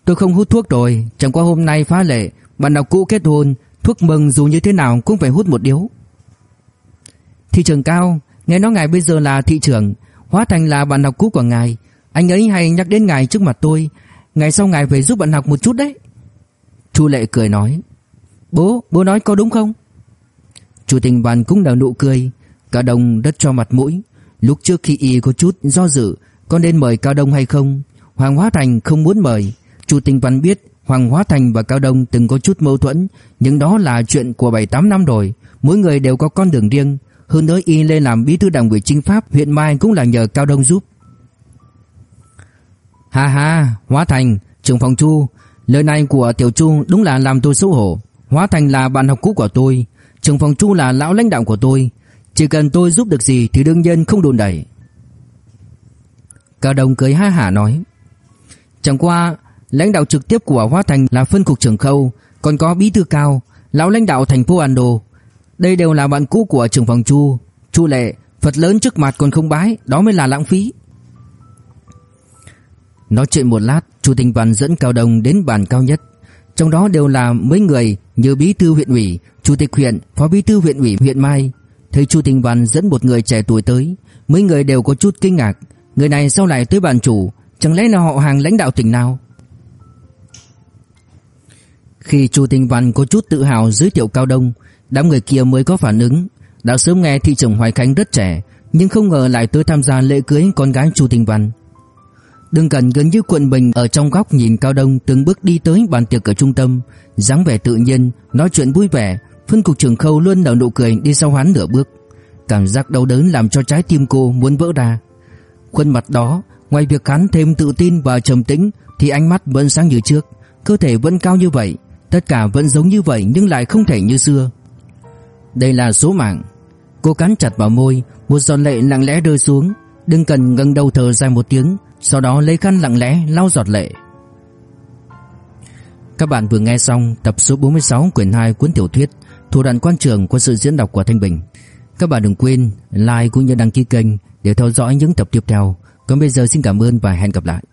Tôi không hút thuốc rồi, chẳng qua hôm nay phá lệ, bạn nào cũ kết hôn, thuốc mừng dù như thế nào cũng phải hút một điếu. Thị trường cao, Nghe nói ngài bây giờ là thị trưởng Hóa Thành là bạn học cũ của ngài. Anh ấy hay nhắc đến ngài trước mặt tôi. Ngày sau ngài phải giúp bạn học một chút đấy. Chu Lệ cười nói Bố, bố nói có đúng không? Chủ tình Văn cũng nở nụ cười. Cao Đông đất cho mặt mũi. Lúc trước khi y có chút do dự Có nên mời Cao Đông hay không? Hoàng Hóa Thành không muốn mời. Chủ tình Văn biết Hoàng Hóa Thành và Cao Đông từng có chút mâu thuẫn Nhưng đó là chuyện của 7-8 năm rồi. Mỗi người đều có con đường riêng. Hơn nữa y lên làm bí thư đảng ủy chính pháp, huyện Mai cũng là nhờ Cao Đông giúp. Ha ha, Hóa Thành, trưởng phòng Chu, Lời này của Tiểu Chu đúng là làm tôi xấu hổ. Hóa Thành là bạn học cũ của tôi, Trưởng phòng Chu là lão lãnh đạo của tôi. Chỉ cần tôi giúp được gì thì đương nhiên không đồn đẩy. Cao Đông cười ha hả nói, Chẳng qua, Lãnh đạo trực tiếp của Hóa Thành là phân cục trưởng khâu, Còn có bí thư cao, Lão lãnh đạo thành phố Ando đây đều là bạn cũ của trưởng phòng Chu. Chu Lệ, Phật lớn trước mặt còn không bái, Đó mới là lãng phí. Nói chuyện một lát, chu tinh văn dẫn Cao Đông đến bàn cao nhất. Trong đó đều là mấy người Như bí thư huyện ủy, Chủ tịch huyện, Phó bí thư huyện ủy huyện Mai. Thấy chu tinh văn dẫn một người trẻ tuổi tới, Mấy người đều có chút kinh ngạc. Người này sao lại tới bàn chủ? Chẳng lẽ là họ hàng lãnh đạo tỉnh nào? Khi chu tinh văn có chút tự hào giới thiệu Cao Đông Đám người kia mới có phản ứng. Đã sớm nghe thị trưởng Hoài Khánh rất trẻ, Nhưng không ngờ lại tới tham gia lễ cưới con gái chu tình văn. Đừng cần gần như cuộn mình ở trong góc nhìn Cao Đông, từng bước đi tới bàn tiệc ở trung tâm, dáng vẻ tự nhiên, Nói chuyện vui vẻ. Phân cục trưởng khâu luôn nở nụ cười đi sau hắn nửa bước. Cảm giác đau đớn làm cho trái tim cô muốn vỡ ra. Khuôn mặt đó, Ngoài việc hắn thêm tự tin và trầm tĩnh, Thì ánh mắt vẫn sáng như trước. Cơ thể vẫn cao như vậy, Tất cả vẫn giống như vậy nhưng lại không thể như xưa. Đây là số mạng. Cô cắn chặt vào môi, Một giọt lệ lặng lẽ rơi xuống. Đừng cần ngẩng đầu thở dài một tiếng, Sau đó lấy khăn lặng lẽ lau giọt lệ. Các bạn vừa nghe xong tập số 46 quyển 2 cuốn tiểu thuyết Thủ đoạn quan trường của sự diễn đọc của Thanh Bình. Các bạn đừng quên like cũng như đăng ký kênh Để theo dõi những tập tiếp theo. Còn bây giờ xin cảm ơn và hẹn gặp lại.